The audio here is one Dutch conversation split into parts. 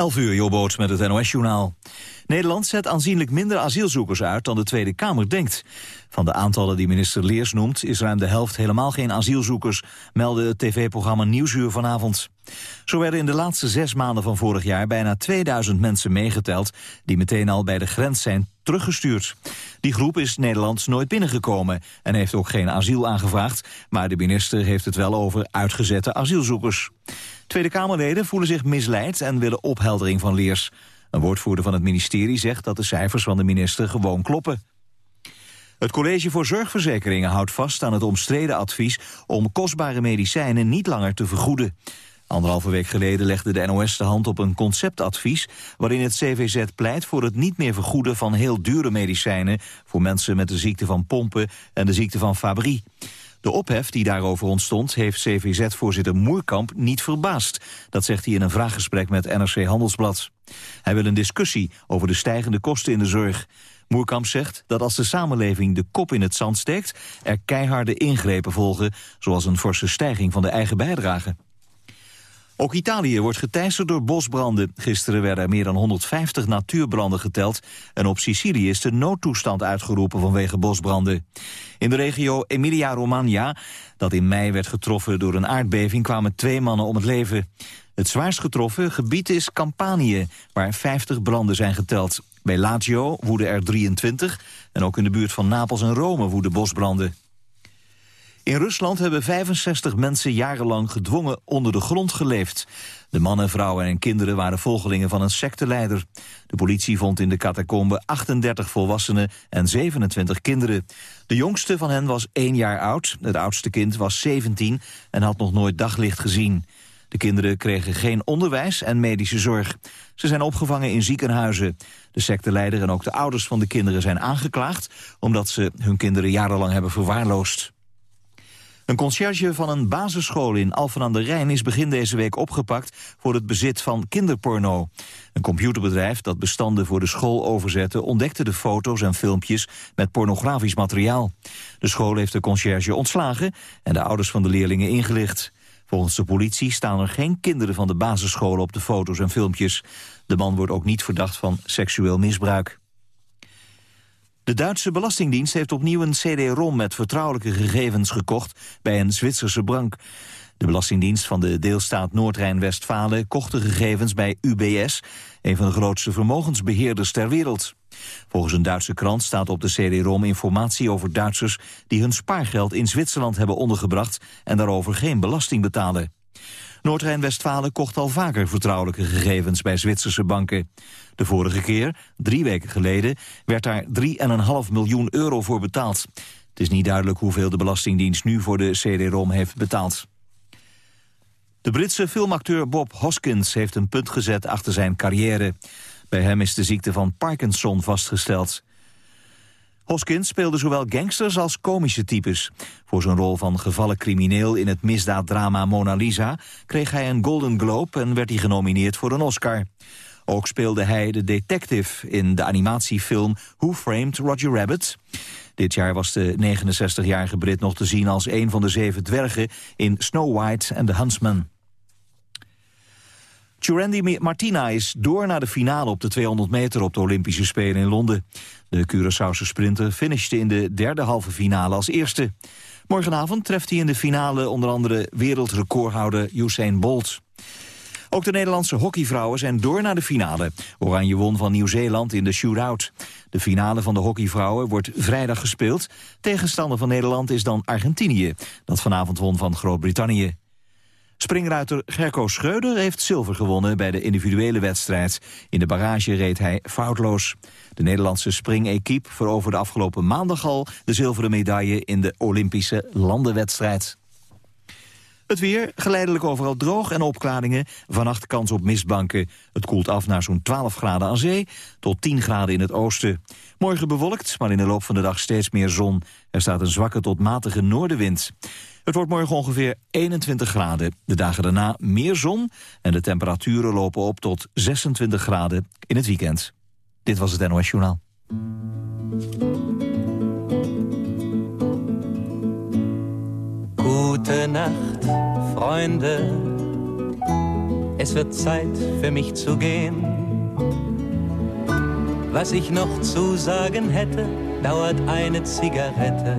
11 uur, Jobboot met het NOS-journaal. Nederland zet aanzienlijk minder asielzoekers uit dan de Tweede Kamer denkt. Van de aantallen die minister Leers noemt... is ruim de helft helemaal geen asielzoekers... meldde het tv-programma Nieuwsuur vanavond. Zo werden in de laatste zes maanden van vorig jaar... bijna 2000 mensen meegeteld... die meteen al bij de grens zijn teruggestuurd. Die groep is Nederland nooit binnengekomen... en heeft ook geen asiel aangevraagd... maar de minister heeft het wel over uitgezette asielzoekers. Tweede Kamerleden voelen zich misleid en willen opheldering van Leers. Een woordvoerder van het ministerie zegt dat de cijfers van de minister gewoon kloppen. Het College voor Zorgverzekeringen houdt vast aan het omstreden advies om kostbare medicijnen niet langer te vergoeden. Anderhalve week geleden legde de NOS de hand op een conceptadvies... waarin het CVZ pleit voor het niet meer vergoeden van heel dure medicijnen... voor mensen met de ziekte van pompen en de ziekte van Fabry. De ophef die daarover ontstond heeft CVZ-voorzitter Moerkamp niet verbaasd. Dat zegt hij in een vraaggesprek met NRC Handelsblad. Hij wil een discussie over de stijgende kosten in de zorg. Moerkamp zegt dat als de samenleving de kop in het zand steekt... er keiharde ingrepen volgen, zoals een forse stijging van de eigen bijdrage. Ook Italië wordt geteisterd door bosbranden. Gisteren werden er meer dan 150 natuurbranden geteld... en op Sicilië is de noodtoestand uitgeroepen vanwege bosbranden. In de regio Emilia-Romagna, dat in mei werd getroffen door een aardbeving... kwamen twee mannen om het leven. Het zwaarst getroffen gebied is Campanië, waar 50 branden zijn geteld. Bij Lazio woeden er 23 en ook in de buurt van Napels en Rome woeden bosbranden. In Rusland hebben 65 mensen jarenlang gedwongen onder de grond geleefd. De mannen, vrouwen en kinderen waren volgelingen van een secteleider. De politie vond in de catacombe 38 volwassenen en 27 kinderen. De jongste van hen was één jaar oud, het oudste kind was 17 en had nog nooit daglicht gezien. De kinderen kregen geen onderwijs en medische zorg. Ze zijn opgevangen in ziekenhuizen. De secteleider en ook de ouders van de kinderen zijn aangeklaagd... omdat ze hun kinderen jarenlang hebben verwaarloosd. Een conciërge van een basisschool in Alphen aan de Rijn is begin deze week opgepakt voor het bezit van kinderporno. Een computerbedrijf dat bestanden voor de school overzette ontdekte de foto's en filmpjes met pornografisch materiaal. De school heeft de conciërge ontslagen en de ouders van de leerlingen ingelicht. Volgens de politie staan er geen kinderen van de basisscholen op de foto's en filmpjes. De man wordt ook niet verdacht van seksueel misbruik. De Duitse Belastingdienst heeft opnieuw een CD-ROM met vertrouwelijke gegevens gekocht bij een Zwitserse bank. De Belastingdienst van de deelstaat Noord-Rijn-Westfalen kocht de gegevens bij UBS, een van de grootste vermogensbeheerders ter wereld. Volgens een Duitse krant staat op de CD-ROM informatie over Duitsers die hun spaargeld in Zwitserland hebben ondergebracht en daarover geen belasting betalen. Noord-Rijn-Westfalen kocht al vaker vertrouwelijke gegevens bij Zwitserse banken. De vorige keer, drie weken geleden, werd daar 3,5 miljoen euro voor betaald. Het is niet duidelijk hoeveel de Belastingdienst nu voor de CD-ROM heeft betaald. De Britse filmacteur Bob Hoskins heeft een punt gezet achter zijn carrière. Bij hem is de ziekte van Parkinson vastgesteld. Hoskins speelde zowel gangsters als komische types. Voor zijn rol van gevallen crimineel in het misdaaddrama Mona Lisa... kreeg hij een Golden Globe en werd hij genomineerd voor een Oscar. Ook speelde hij de detective in de animatiefilm Who Framed Roger Rabbit. Dit jaar was de 69-jarige Brit nog te zien als een van de zeven dwergen... in Snow White and the Huntsman. Churandy Martina is door naar de finale op de 200 meter op de Olympische Spelen in Londen. De Curaçaose sprinter finishte in de derde halve finale als eerste. Morgenavond treft hij in de finale onder andere wereldrecordhouder Usain Bolt. Ook de Nederlandse hockeyvrouwen zijn door naar de finale. Oranje won van Nieuw-Zeeland in de shootout. De finale van de hockeyvrouwen wordt vrijdag gespeeld. Tegenstander van Nederland is dan Argentinië, dat vanavond won van Groot-Brittannië. Springruiter Gerco Schreuder heeft zilver gewonnen bij de individuele wedstrijd. In de barrage reed hij foutloos. De Nederlandse springequipe veroverde afgelopen maandag al de zilveren medaille in de Olympische landenwedstrijd. Het weer, geleidelijk overal droog en opklaringen. Vannacht kans op mistbanken. Het koelt af naar zo'n 12 graden aan zee tot 10 graden in het oosten. Morgen bewolkt, maar in de loop van de dag steeds meer zon. Er staat een zwakke tot matige noordenwind. Het wordt morgen ongeveer 21 graden. De dagen daarna meer zon en de temperaturen lopen op tot 26 graden in het weekend. Dit was het NOS Journaal. Gute Nacht, es wird Zeit für mich zu gehen. Was ich noch zu sagen hätte, dauert eine Zigarette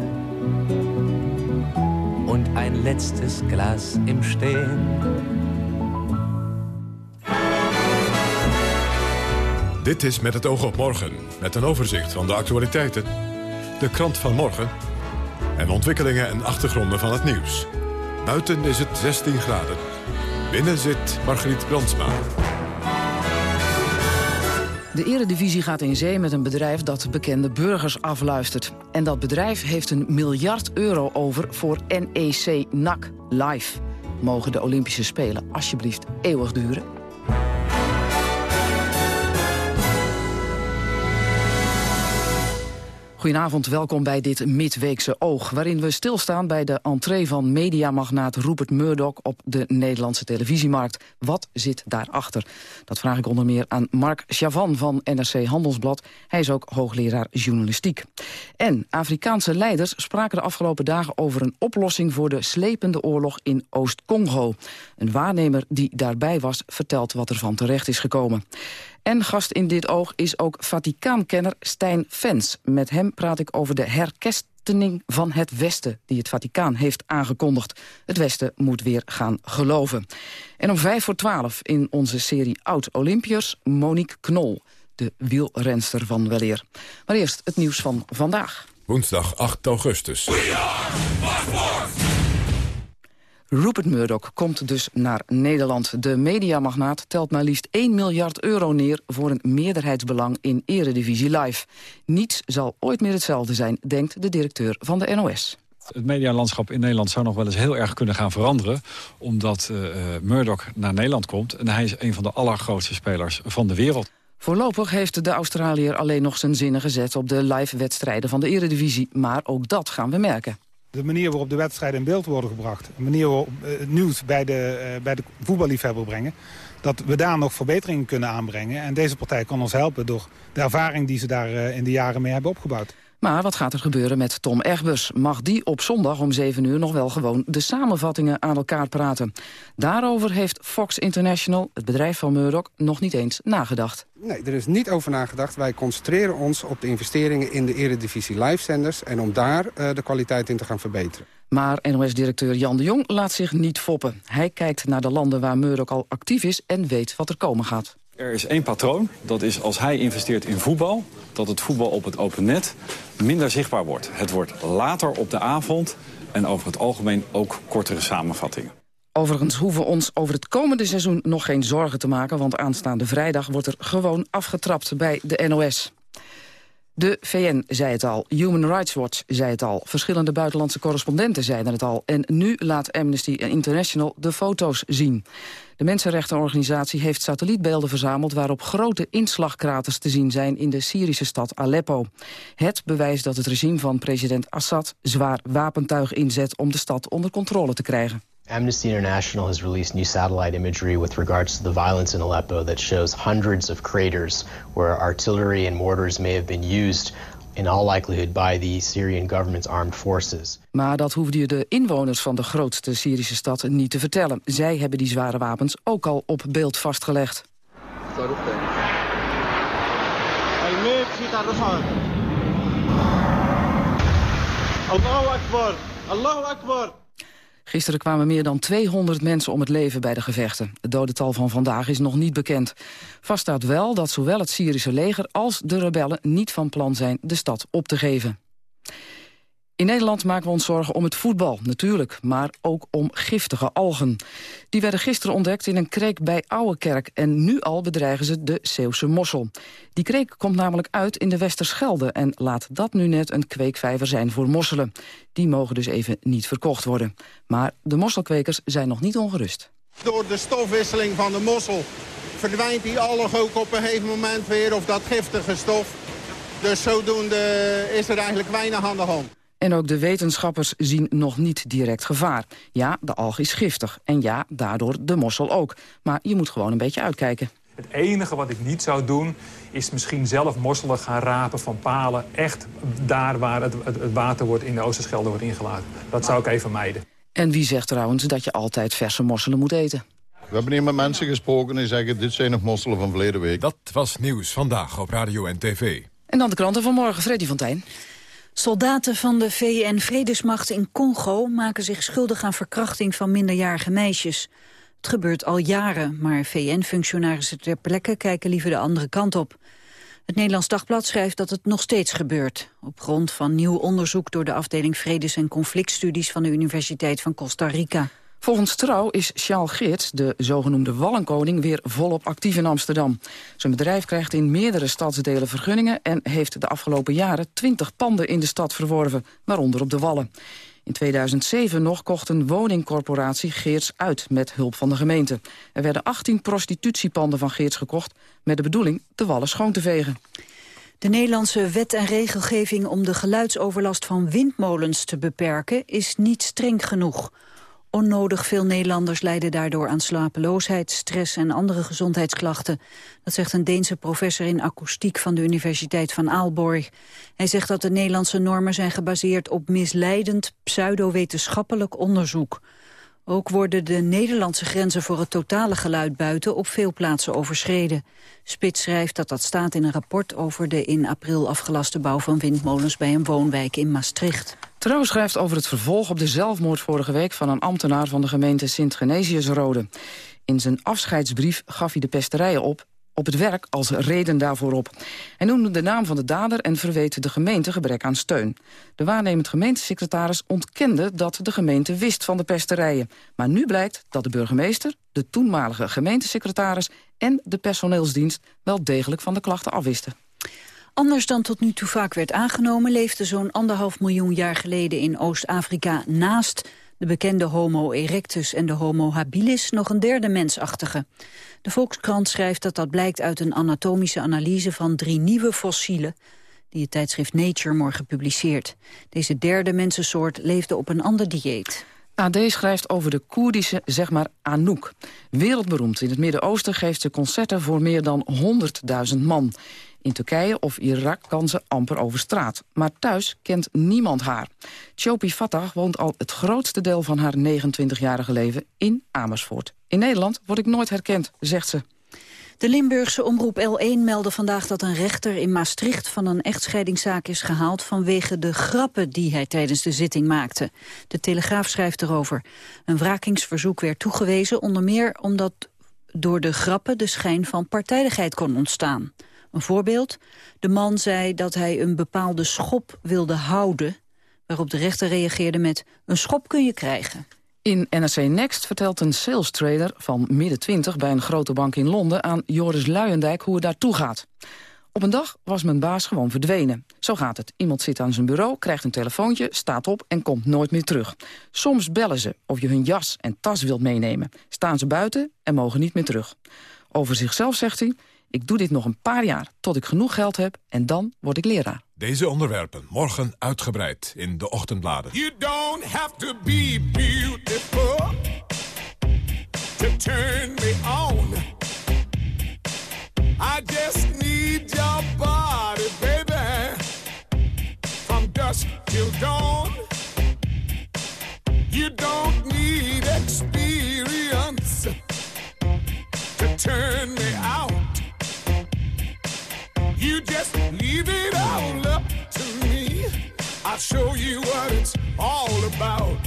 und ein letztes Glas im Stehen. Dit is Met het oog op morgen, met een overzicht van de actualiteiten, de krant van morgen en ontwikkelingen en achtergronden van het nieuws. Buiten is het 16 graden. Binnen zit Margriet Brandsma. De eredivisie gaat in zee met een bedrijf dat bekende burgers afluistert. En dat bedrijf heeft een miljard euro over voor NEC NAC Live. Mogen de Olympische Spelen alsjeblieft eeuwig duren? Goedenavond, welkom bij dit midweekse oog... waarin we stilstaan bij de entree van mediamagnaat Rupert Murdoch... op de Nederlandse televisiemarkt. Wat zit daarachter? Dat vraag ik onder meer aan Mark Chavan van NRC Handelsblad. Hij is ook hoogleraar journalistiek. En Afrikaanse leiders spraken de afgelopen dagen... over een oplossing voor de slepende oorlog in Oost-Congo. Een waarnemer die daarbij was vertelt wat er van terecht is gekomen. En gast in dit oog is ook Vaticaankenner Stijn Fens. Met hem praat ik over de herkestening van het Westen... die het Vaticaan heeft aangekondigd. Het Westen moet weer gaan geloven. En om vijf voor twaalf in onze serie Oud-Olympiërs... Monique Knol, de wielrenster van weleer. Maar eerst het nieuws van vandaag. Woensdag 8 augustus. Rupert Murdoch komt dus naar Nederland. De mediamagnaat telt maar liefst 1 miljard euro neer... voor een meerderheidsbelang in Eredivisie Live. Niets zal ooit meer hetzelfde zijn, denkt de directeur van de NOS. Het medialandschap in Nederland zou nog wel eens heel erg kunnen gaan veranderen. Omdat uh, Murdoch naar Nederland komt. En hij is een van de allergrootste spelers van de wereld. Voorlopig heeft de Australiër alleen nog zijn zinnen gezet... op de live-wedstrijden van de Eredivisie. Maar ook dat gaan we merken. De manier waarop de wedstrijden in beeld worden gebracht. De manier waarop eh, het nieuws bij de, eh, bij de voetballiefhebber brengen. Dat we daar nog verbeteringen kunnen aanbrengen. En deze partij kan ons helpen door de ervaring die ze daar eh, in de jaren mee hebben opgebouwd. Maar wat gaat er gebeuren met Tom Egbers? Mag die op zondag om 7 uur nog wel gewoon de samenvattingen aan elkaar praten? Daarover heeft Fox International, het bedrijf van Murdoch, nog niet eens nagedacht. Nee, er is niet over nagedacht. Wij concentreren ons op de investeringen in de Eredivisie live-zenders... en om daar uh, de kwaliteit in te gaan verbeteren. Maar NOS-directeur Jan de Jong laat zich niet foppen. Hij kijkt naar de landen waar Murdoch al actief is en weet wat er komen gaat. Er is één patroon, dat is als hij investeert in voetbal... dat het voetbal op het open net minder zichtbaar wordt. Het wordt later op de avond en over het algemeen ook kortere samenvattingen. Overigens hoeven we ons over het komende seizoen nog geen zorgen te maken... want aanstaande vrijdag wordt er gewoon afgetrapt bij de NOS. De VN zei het al, Human Rights Watch zei het al... verschillende buitenlandse correspondenten zeiden het al... en nu laat Amnesty International de foto's zien. De mensenrechtenorganisatie heeft satellietbeelden verzameld... waarop grote inslagkraters te zien zijn in de Syrische stad Aleppo. Het bewijst dat het regime van president Assad zwaar wapentuig inzet... om de stad onder controle te krijgen. Amnesty International has released new satellite imagery with regards to the violence in Aleppo that shows hundreds of craters where artillery and mortars may have been used in all likelihood by the Syrian government's armed forces. Maar dat hoefde je de inwoners van de grootste Syrische stad niet te vertellen. Zij hebben die zware wapens ook al op beeld vastgelegd. Allahu Akbar! Allahu Akbar! Gisteren kwamen meer dan 200 mensen om het leven bij de gevechten. Het dodental van vandaag is nog niet bekend. Vast staat wel dat zowel het Syrische leger als de rebellen niet van plan zijn de stad op te geven. In Nederland maken we ons zorgen om het voetbal, natuurlijk, maar ook om giftige algen. Die werden gisteren ontdekt in een kreek bij Ouwekerk en nu al bedreigen ze de Zeeuwse mossel. Die kreek komt namelijk uit in de Westerschelde en laat dat nu net een kweekvijver zijn voor mosselen. Die mogen dus even niet verkocht worden. Maar de mosselkwekers zijn nog niet ongerust. Door de stofwisseling van de mossel verdwijnt die alg ook op een gegeven moment weer of dat giftige stof. Dus zodoende is er eigenlijk weinig aan de hand. En ook de wetenschappers zien nog niet direct gevaar. Ja, de alg is giftig. En ja, daardoor de mossel ook. Maar je moet gewoon een beetje uitkijken. Het enige wat ik niet zou doen, is misschien zelf mosselen gaan rapen van palen. Echt daar waar het, het, het water wordt in de Oosterschelde wordt ingelaten. Dat zou ik even mijden. En wie zegt trouwens dat je altijd verse mosselen moet eten? We hebben hier met mensen gesproken die zeggen... dit zijn nog mosselen van verleden week. Dat was Nieuws Vandaag op Radio en TV. En dan de kranten van morgen, Freddy van Tijn. Soldaten van de VN-vredesmacht in Congo maken zich schuldig aan verkrachting van minderjarige meisjes. Het gebeurt al jaren, maar VN-functionarissen ter plekke kijken liever de andere kant op. Het Nederlands Dagblad schrijft dat het nog steeds gebeurt. Op grond van nieuw onderzoek door de afdeling Vredes- en Conflictstudies van de Universiteit van Costa Rica. Volgens Trouw is Charles Geerts, de zogenoemde Wallenkoning, weer volop actief in Amsterdam. Zijn bedrijf krijgt in meerdere stadsdelen vergunningen... en heeft de afgelopen jaren twintig panden in de stad verworven, waaronder op de Wallen. In 2007 nog kocht een woningcorporatie Geerts uit met hulp van de gemeente. Er werden 18 prostitutiepanden van Geerts gekocht... met de bedoeling de wallen schoon te vegen. De Nederlandse wet en regelgeving om de geluidsoverlast van windmolens te beperken is niet streng genoeg. Onnodig veel Nederlanders lijden daardoor aan slapeloosheid, stress en andere gezondheidsklachten. Dat zegt een Deense professor in akoestiek van de Universiteit van Aalborg. Hij zegt dat de Nederlandse normen zijn gebaseerd op misleidend pseudowetenschappelijk onderzoek. Ook worden de Nederlandse grenzen voor het totale geluid buiten op veel plaatsen overschreden. Spits schrijft dat dat staat in een rapport over de in april afgelaste bouw van windmolens bij een woonwijk in Maastricht. Trouw schrijft over het vervolg op de zelfmoord vorige week van een ambtenaar van de gemeente Sint-Genesius-Rode. In zijn afscheidsbrief gaf hij de pesterijen op op het werk als reden daarvoor op. Hij noemde de naam van de dader en verweet de gemeente gebrek aan steun. De waarnemend gemeentesecretaris ontkende dat de gemeente wist van de pesterijen. Maar nu blijkt dat de burgemeester, de toenmalige gemeentesecretaris... en de personeelsdienst wel degelijk van de klachten afwisten. Anders dan tot nu toe vaak werd aangenomen... leefde zo'n anderhalf miljoen jaar geleden in Oost-Afrika naast de bekende Homo erectus en de Homo habilis nog een derde mensachtige. De Volkskrant schrijft dat dat blijkt uit een anatomische analyse van drie nieuwe fossielen die het tijdschrift Nature morgen publiceert. Deze derde mensensoort leefde op een ander dieet. AD schrijft over de Koerdische, zeg maar, Anouk. Wereldberoemd in het Midden-Oosten geeft ze concerten voor meer dan 100.000 man. In Turkije of Irak kan ze amper over straat. Maar thuis kent niemand haar. Chopi Fatah woont al het grootste deel van haar 29-jarige leven in Amersfoort. In Nederland word ik nooit herkend, zegt ze. De Limburgse omroep L1 meldde vandaag dat een rechter in Maastricht van een echtscheidingszaak is gehaald vanwege de grappen die hij tijdens de zitting maakte. De Telegraaf schrijft erover. Een wrakingsverzoek werd toegewezen onder meer omdat door de grappen de schijn van partijdigheid kon ontstaan. Een voorbeeld. De man zei dat hij een bepaalde schop wilde houden... waarop de rechter reageerde met... een schop kun je krijgen. In NRC Next vertelt een sales trader van midden 20 bij een grote bank in Londen aan Joris Luijendijk hoe het daartoe gaat. Op een dag was mijn baas gewoon verdwenen. Zo gaat het. Iemand zit aan zijn bureau, krijgt een telefoontje, staat op en komt nooit meer terug. Soms bellen ze of je hun jas en tas wilt meenemen. Staan ze buiten en mogen niet meer terug. Over zichzelf zegt hij, ik doe dit nog een paar jaar tot ik genoeg geld heb en dan word ik leraar. Deze onderwerpen morgen uitgebreid in de ochtendbladen. You don't have to be beautiful to turn me on. I just need your body, baby, from dusk till dawn. You don't need experience to turn me. Just leave it all up to me. I'll show you what it's all about.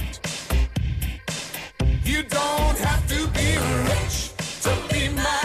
You don't have to be rich to be my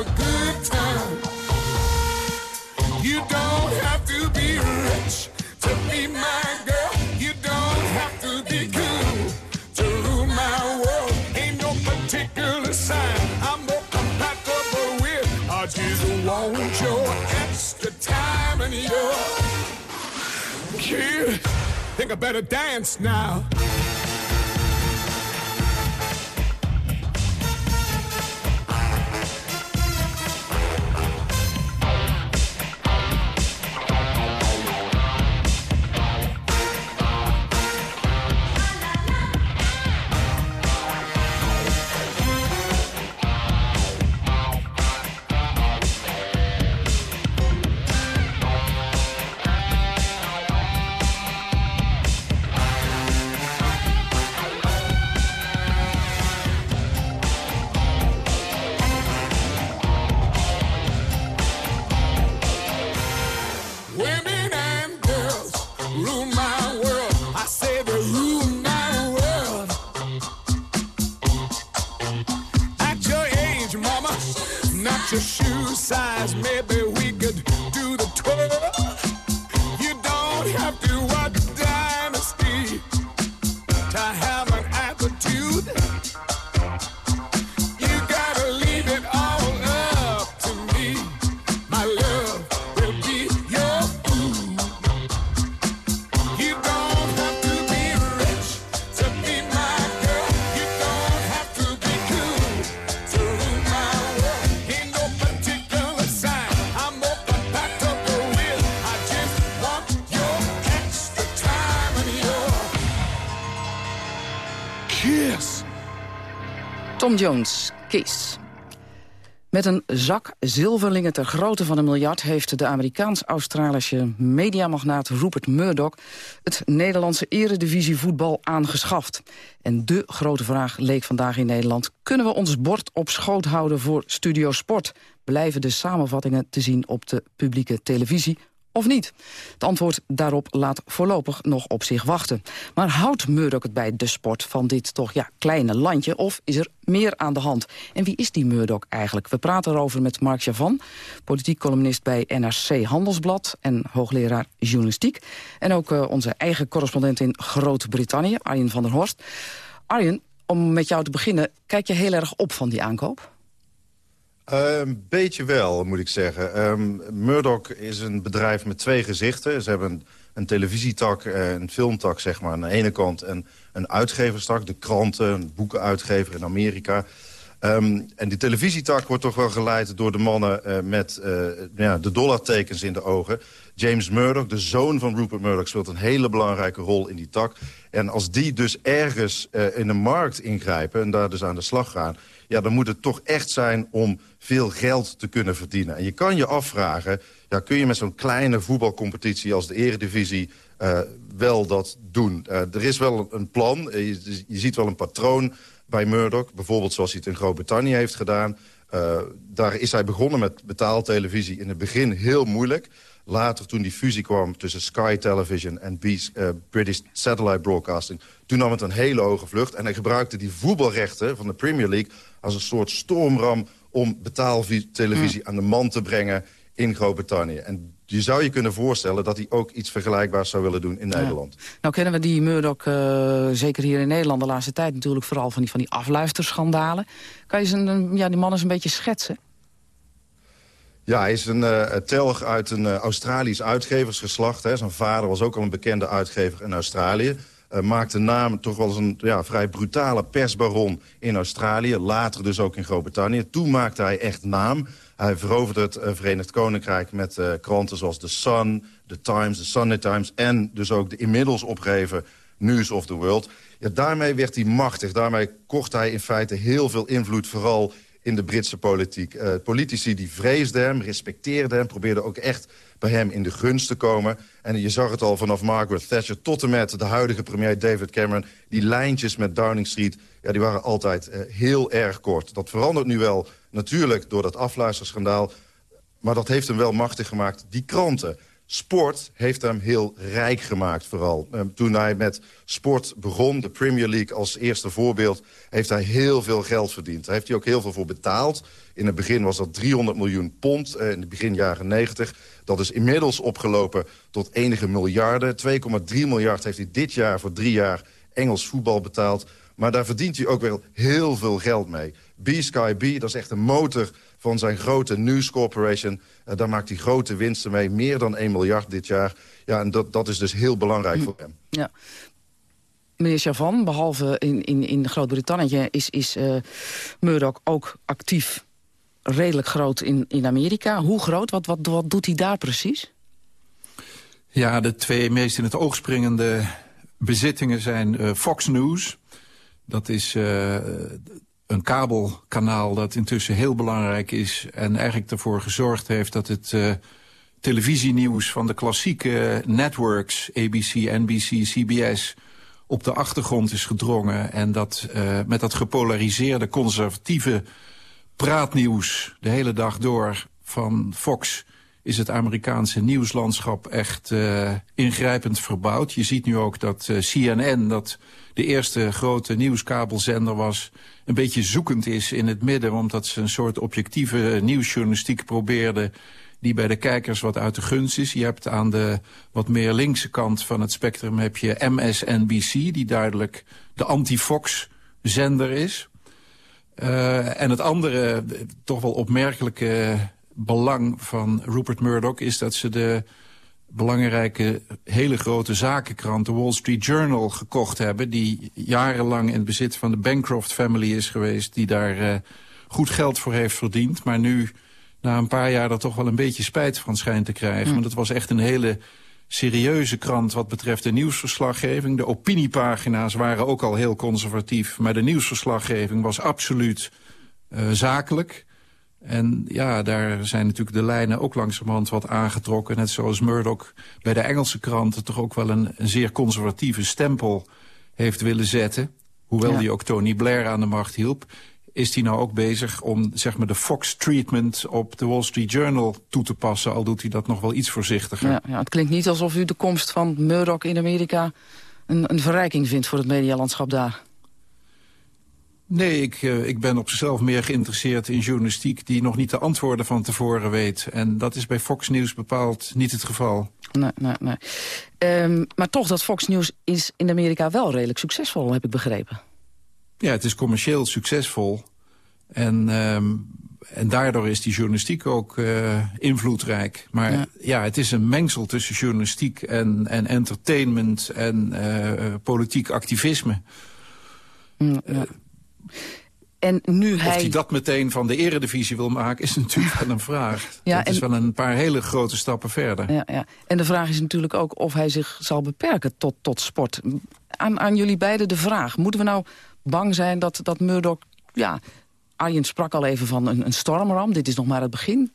a good time. You don't have to be rich to be my girl. You don't have to be cool to rule my world. Ain't no particular sign I'm more compatible with. I just want your extra time and your kid. Think I better dance now. Tom Jones, Kiss. Met een zak zilverlingen ter grootte van een miljard... heeft de Amerikaans-Australische mediamagnaat Rupert Murdoch... het Nederlandse eredivisie voetbal aangeschaft. En de grote vraag leek vandaag in Nederland... kunnen we ons bord op schoot houden voor Studio Sport? Blijven de samenvattingen te zien op de publieke televisie of niet? Het antwoord daarop laat voorlopig nog op zich wachten. Maar houdt Murdoch het bij de sport van dit toch ja, kleine landje... of is er meer aan de hand? En wie is die Murdoch eigenlijk? We praten erover met Mark Javan, politiek columnist bij NRC Handelsblad... en hoogleraar journalistiek. En ook uh, onze eigen correspondent in Groot-Brittannië, Arjen van der Horst. Arjen, om met jou te beginnen, kijk je heel erg op van die aankoop? Een beetje wel, moet ik zeggen. Um, Murdoch is een bedrijf met twee gezichten. Ze hebben een, televisietak, een filmtak zeg maar, aan de ene kant... en een uitgeverstak, de kranten, een boekenuitgever in Amerika. Um, en die televisietak wordt toch wel geleid door de mannen uh, met uh, ja, de dollartekens in de ogen. James Murdoch, de zoon van Rupert Murdoch, speelt een hele belangrijke rol in die tak. En als die dus ergens uh, in de markt ingrijpen en daar dus aan de slag gaan... ja, dan moet het toch echt zijn om veel geld te kunnen verdienen. En je kan je afvragen, ja, kun je met zo'n kleine voetbalcompetitie als de eredivisie... Uh, wel dat doen. Uh, er is wel een plan, je, je ziet wel een patroon bij Murdoch. Bijvoorbeeld zoals hij het in Groot-Brittannië heeft gedaan. Daar is hij begonnen met betaaltelevisie in het begin heel moeilijk. Later, toen die fusie kwam tussen Sky Television en British Satellite Broadcasting... toen nam het een hele hoge vlucht. En hij gebruikte die voetbalrechten van de Premier League... als een soort stormram om betaaltelevisie mm. aan de man te brengen in Groot-Brittannië. En je zou je kunnen voorstellen dat hij ook iets vergelijkbaars zou willen doen in ja. Nederland. Nou kennen we die Murdoch, uh, zeker hier in Nederland de laatste tijd... natuurlijk vooral van die, van die afluisterschandalen. Kan je zijn, ja, die man eens een beetje schetsen? Ja, hij is een uh, telg uit een uh, Australisch uitgeversgeslacht. Hè. Zijn vader was ook al een bekende uitgever in Australië. Uh, maakte naam toch wel eens een ja, vrij brutale persbaron in Australië. Later dus ook in Groot-Brittannië. Toen maakte hij echt naam. Hij veroverde het uh, Verenigd Koninkrijk met uh, kranten zoals The Sun, The Times, The Sunday Times... en dus ook de inmiddels opgeheven News of the World. Daarmee werd hij machtig. Daarmee kocht hij in feite heel veel invloed, vooral in de Britse politiek. Uh, politici die vreesden hem, respecteerden hem... probeerden ook echt bij hem in de gunst te komen. En je zag het al vanaf Margaret Thatcher tot en met de huidige premier David Cameron. Die lijntjes met Downing Street, ja, die waren altijd uh, heel erg kort. Dat verandert nu wel natuurlijk door dat afluisterschandaal. Maar dat heeft hem wel machtig gemaakt. Die kranten, sport heeft hem heel rijk gemaakt vooral. Uh, toen hij met sport begon, de Premier League als eerste voorbeeld... heeft hij heel veel geld verdiend. Daar heeft hij ook heel veel voor betaald. In het begin was dat 300 miljoen pond, uh, in de begin jaren 90. Dat is inmiddels opgelopen tot enige miljarden. 2,3 miljard heeft hij dit jaar voor drie jaar Engels voetbal betaalt. Maar daar verdient hij ook wel heel veel geld mee. B-Sky B, dat is echt een motor van zijn grote News Corporation. Uh, daar maakt hij grote winsten mee, meer dan 1 miljard dit jaar. Ja, en dat, dat is dus heel belangrijk voor hem. Ja. Meneer Chavan, behalve in, in, in Groot-Brittannië is, is uh, Murdoch ook actief redelijk groot in, in Amerika. Hoe groot? Wat, wat, wat doet hij daar precies? Ja, de twee meest in het oog springende bezittingen zijn uh, Fox News. Dat is uh, een kabelkanaal dat intussen heel belangrijk is... en eigenlijk ervoor gezorgd heeft dat het uh, televisienieuws van de klassieke networks... ABC, NBC, CBS op de achtergrond is gedrongen... en dat uh, met dat gepolariseerde conservatieve praatnieuws de hele dag door van Fox is het Amerikaanse nieuwslandschap echt uh, ingrijpend verbouwd. Je ziet nu ook dat uh, CNN, dat de eerste grote nieuwskabelzender was... een beetje zoekend is in het midden... omdat ze een soort objectieve nieuwsjournalistiek probeerden... die bij de kijkers wat uit de gunst is. Je hebt aan de wat meer linkse kant van het spectrum... heb je MSNBC, die duidelijk de anti-Fox zender is... Uh, en het andere, toch wel opmerkelijke belang van Rupert Murdoch... is dat ze de belangrijke, hele grote zakenkrant... de Wall Street Journal gekocht hebben... die jarenlang in het bezit van de Bancroft family is geweest... die daar uh, goed geld voor heeft verdiend. Maar nu, na een paar jaar, er toch wel een beetje spijt van schijnt te krijgen. Want het was echt een hele serieuze krant wat betreft de nieuwsverslaggeving. De opiniepagina's waren ook al heel conservatief. Maar de nieuwsverslaggeving was absoluut uh, zakelijk. En ja, daar zijn natuurlijk de lijnen ook langzamerhand wat aangetrokken. Net zoals Murdoch bij de Engelse kranten toch ook wel een, een zeer conservatieve stempel heeft willen zetten. Hoewel ja. die ook Tony Blair aan de macht hielp. Is hij nou ook bezig om zeg maar, de Fox-treatment op de Wall Street Journal toe te passen... al doet hij dat nog wel iets voorzichtiger. Ja, ja, het klinkt niet alsof u de komst van Murdoch in Amerika... een, een verrijking vindt voor het medialandschap daar. Nee, ik, uh, ik ben op zichzelf meer geïnteresseerd in journalistiek... die nog niet de antwoorden van tevoren weet. En dat is bij Fox News bepaald niet het geval. Nee, nee, nee. Um, maar toch, dat Fox News is in Amerika wel redelijk succesvol, heb ik begrepen. Ja, het is commercieel succesvol. En, um, en daardoor is die journalistiek ook uh, invloedrijk. Maar ja. ja. het is een mengsel tussen journalistiek en, en entertainment... en uh, politiek activisme. Mm, ja. En nu hij... Of hij dat meteen van de eredivisie wil maken, is natuurlijk wel een vraag. ja, dat en... is wel een paar hele grote stappen verder. Ja, ja. En de vraag is natuurlijk ook of hij zich zal beperken tot, tot sport. Aan, aan jullie beiden de vraag. Moeten we nou bang zijn dat, dat Murdoch... Ja, Arjen sprak al even van een, een stormram. Dit is nog maar het begin.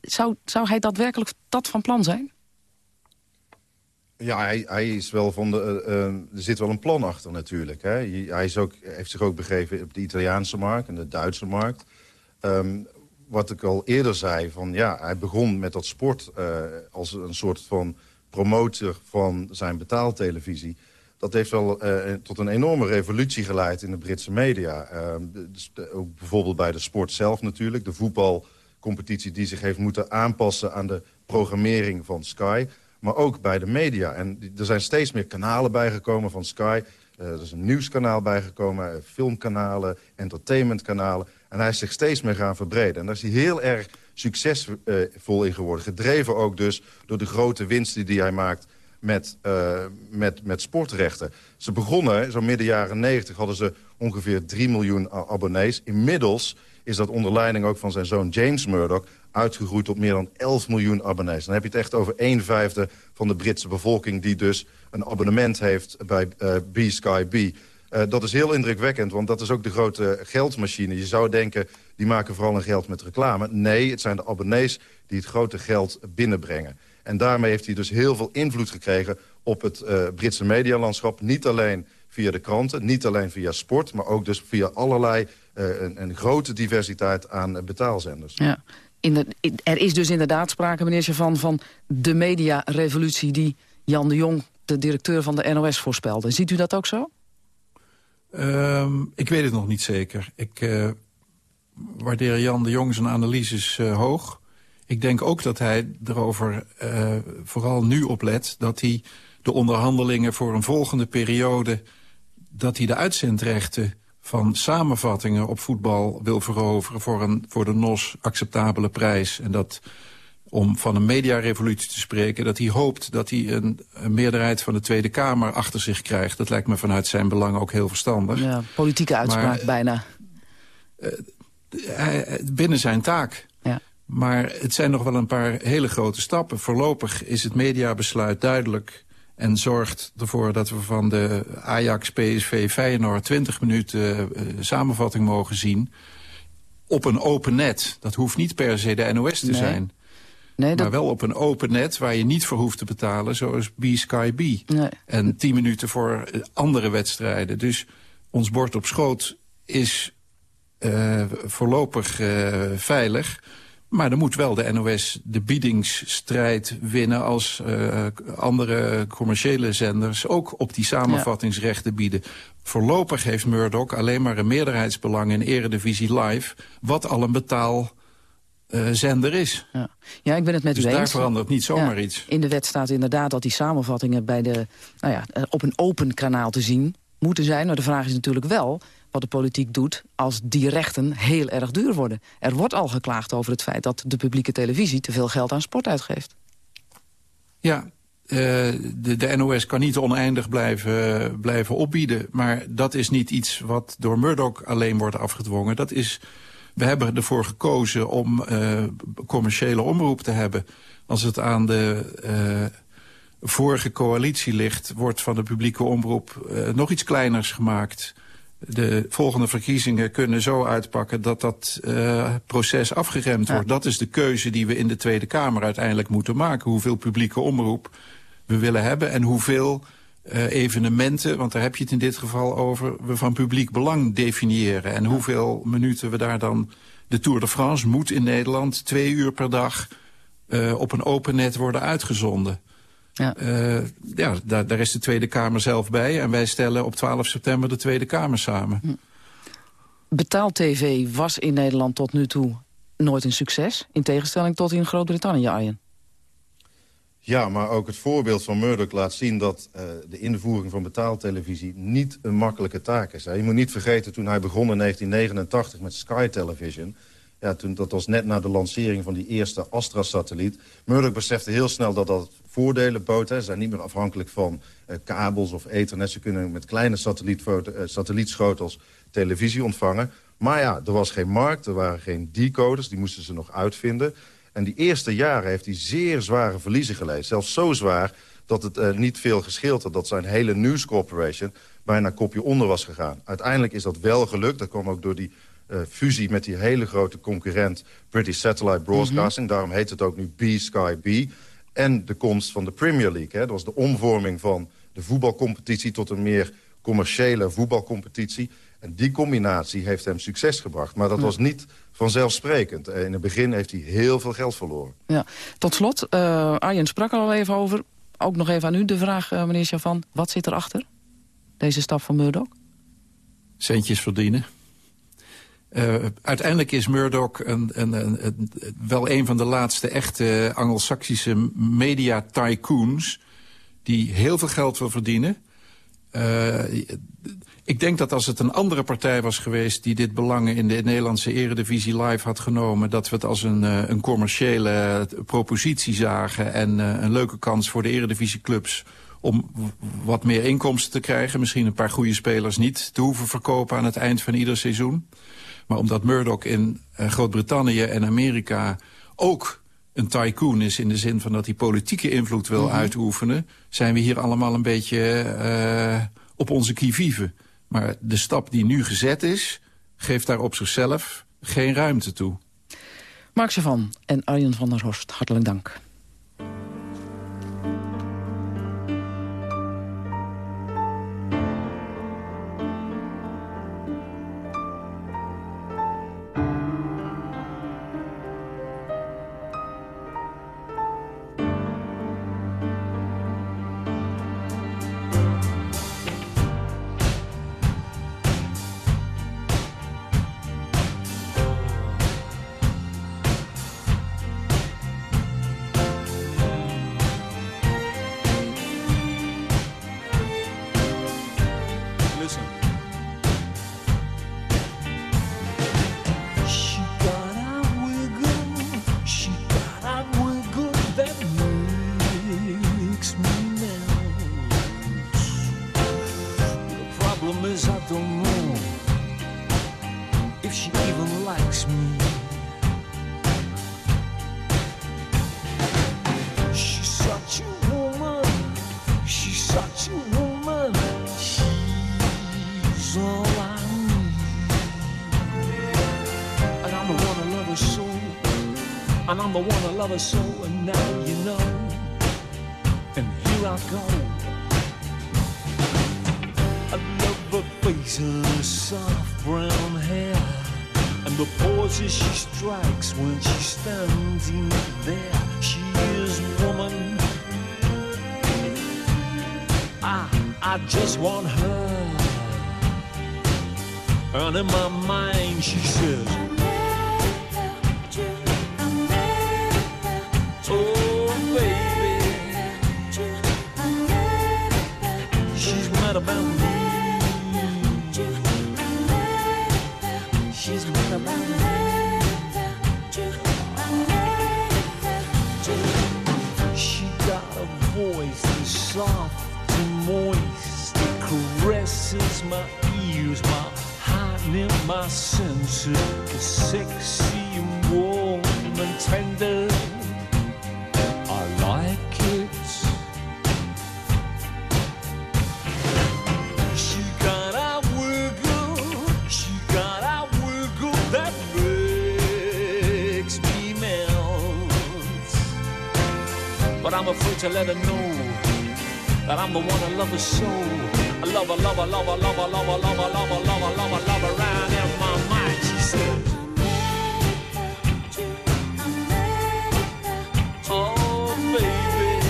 Zou, zou hij daadwerkelijk dat van plan zijn? Ja, hij, hij, is wel van de, uh, uh, er zit wel een plan achter natuurlijk. Hè. Hij is ook, heeft zich ook begeven op de Italiaanse markt en de Duitse markt. Um, wat ik al eerder zei, van, ja, hij begon met dat sport uh, als een soort van promotor van zijn betaaltelevisie. Dat heeft wel tot een enorme revolutie geleid in de Britse media. Ehm, dus ook bijvoorbeeld bij de sport zelf natuurlijk. De voetbalcompetitie die zich heeft moeten aanpassen aan de programmering van Sky maar ook bij de media. En er zijn steeds meer kanalen bijgekomen van Sky. Uh, er is een nieuwskanaal bijgekomen, uh, filmkanalen, entertainmentkanalen. En hij is zich steeds meer gaan verbreden. En daar is hij heel erg succesvol in geworden. Gedreven ook dus door de grote winsten die hij maakt met, uh, met, met sportrechten. Ze begonnen, zo midden jaren 90 hadden ze ongeveer 3 miljoen abonnees. Inmiddels is dat onder leiding ook van zijn zoon James Murdoch uitgegroeid tot meer dan 11 miljoen abonnees. Dan heb je het echt over 1 vijfde van de Britse bevolking... die dus een abonnement heeft bij uh, B-Sky B. Uh, dat is heel indrukwekkend, want dat is ook de grote geldmachine. Je zou denken, die maken vooral een geld met reclame. Nee, het zijn de abonnees die het grote geld binnenbrengen. En daarmee heeft hij dus heel veel invloed gekregen op het uh, Britse medialandschap. Niet alleen via de kranten, niet alleen via sport... maar ook dus via allerlei, een, een, grote diversiteit aan betaalzenders. Ja er is dus inderdaad sprake, meneer Chavan, van de mediarevolutie... die Jan de Jong, de directeur van de NOS, voorspelde. Ziet u dat ook zo? Um, ik weet het nog niet zeker. Ik uh, waardeer Jan de Jong zijn analyses uh, hoog. Ik denk ook dat hij erover uh, vooral nu op let... dat hij de onderhandelingen voor een volgende periode dat hij de uitzendrechten van samenvattingen op voetbal wil veroveren... voor, een, voor de NOS acceptabele prijs. En dat, om van een mediarevolutie te spreken... dat hij hoopt dat hij een, een meerderheid van de Tweede Kamer achter zich krijgt. Dat lijkt me vanuit zijn belang ook heel verstandig. Ja, politieke uitspraak Maar, eh, bijna. hij- binnen zijn taak. Ja. Maar het zijn nog wel een paar hele grote stappen. Voorlopig is het mediabesluit duidelijk... en zorgt ervoor dat we van de Ajax, PSV, Feyenoord... 20 minuten eh, samenvatting mogen zien op een open net. Dat hoeft niet per se de NOS te Nee. zijn. Nee, Maar wel op een open net waar je niet voor hoeft te betalen... zoals B-Sky B. Nee. En 10 minuten voor eh, andere wedstrijden. Dus ons bord op schoot is eh, voorlopig veilig. Maar dan moet wel de NOS de biedingsstrijd winnen... als eh, andere commerciële zenders ook op die samenvattingsrechten bieden. Voorlopig heeft Murdoch alleen maar een meerderheidsbelang in Eredivisie Live... wat al een betaal eh, zender is. Ja. ja, ik ben het met Dus u eens. daar verandert niet zomaar Ja, iets. In de wet staat inderdaad dat die samenvattingen bij de, nou ja, eh, op een open kanaal te zien moeten zijn. Maar de vraag is natuurlijk wel wat de politiek doet als die rechten heel erg duur worden. Er wordt al geklaagd over het feit dat de publieke televisie te veel geld aan sport uitgeeft. Ja, eh, de, de NOS kan niet oneindig blijven, blijven opbieden. Maar dat is niet iets wat door Murdoch alleen wordt afgedwongen. Dat is, we hebben ervoor gekozen om eh, commerciële omroep te hebben. Als het aan de eh, vorige coalitie ligt... wordt van de publieke omroep eh, nog iets kleiners gemaakt... De volgende verkiezingen kunnen zo uitpakken dat dat eh, proces afgeremd wordt. Dat is de keuze die we in de Tweede Kamer uiteindelijk moeten maken. Hoeveel publieke omroep we willen hebben en hoeveel eh, evenementen, want daar heb je het in dit geval over, we van publiek belang definiëren. En hoeveel minuten we daar dan... De Tour de France moet in Nederland twee uur per dag eh, op een open net worden uitgezonden. Ja, Eh, ja daar, daar is de Tweede Kamer zelf bij. En wij stellen op 12 september de Tweede Kamer samen. Betaal-tv was in Nederland tot nu toe nooit een succes. In tegenstelling tot in Groot-Brittannië, Arjen. Ja, maar ook het voorbeeld van Murdoch laat zien dat eh, de invoering van betaaltelevisie niet een makkelijke taak is. hè. Je moet niet vergeten, toen hij begon in 1989 met Sky Television... Ja, toen, dat was net na de lancering van die eerste Astra-satelliet. Murdoch besefte heel snel dat dat voordelen bood. Ze zijn niet meer afhankelijk van eh, kabels of ethernet. Ze kunnen met kleine eh, satellietschotels televisie ontvangen. Maar ja, er was geen markt, er waren geen decoders. Die moesten ze nog uitvinden. En die eerste jaren heeft hij zeer zware verliezen geleden. Zelfs zo zwaar dat het eh, niet veel gescheeld had... dat zijn hele News Corporation bijna kopje onder was gegaan. Uiteindelijk is dat wel gelukt. Dat kwam ook door die fusie met die hele grote concurrent... British Satellite Broadcasting. Daarom heet het ook nu B-Sky B. En de komst van de Premier League. Hè. Dat was de omvorming van de voetbalcompetitie... tot een meer commerciële voetbalcompetitie. En die combinatie heeft hem succes gebracht. Maar dat was niet vanzelfsprekend. Eh, In het begin heeft hij heel veel geld verloren. Ja. Tot slot, eh, Arjen sprak er al even over. Ook nog even aan u de vraag, eh, meneer Chavan. Wat zit erachter? Deze stap van Murdoch? Centjes verdienen. Eh, uiteindelijk is Murdoch een, een, een, wel een van de laatste echte Anglo-Saxische media tycoons... die heel veel geld wil verdienen. Eh, ik denk dat als het een andere partij was geweest... die dit belangen in de Nederlandse eredivisie live had genomen... dat we het als een, eh, een commerciële propositie zagen... en een leuke kans voor de eredivisieclubs om wat meer inkomsten te krijgen. Misschien een paar goede spelers niet te hoeven verkopen aan het eind van ieder seizoen. Maar omdat Murdoch in eh, Groot-Brittannië en Amerika ook een tycoon is... in de zin van dat hij politieke invloed wil uitoefenen... zijn we hier allemaal een beetje eh, op onze kievieven. Maar de stap die nu gezet is, geeft daar op zichzelf geen ruimte toe. Mark Chavan en Arjen van der Horst, hartelijk dank. Love her so. And now you know. And here I go. I love her face, her soft brown hair, and the poses she strikes when she stands in there. She is woman. I, I just want her. And in my mind, she says, But I'm afraid to let her know that I'm the one I love her so. I love her, love her, love her, love her, love her, love her, love her, love her, love her, love her, round in my mind. She said, Oh, baby,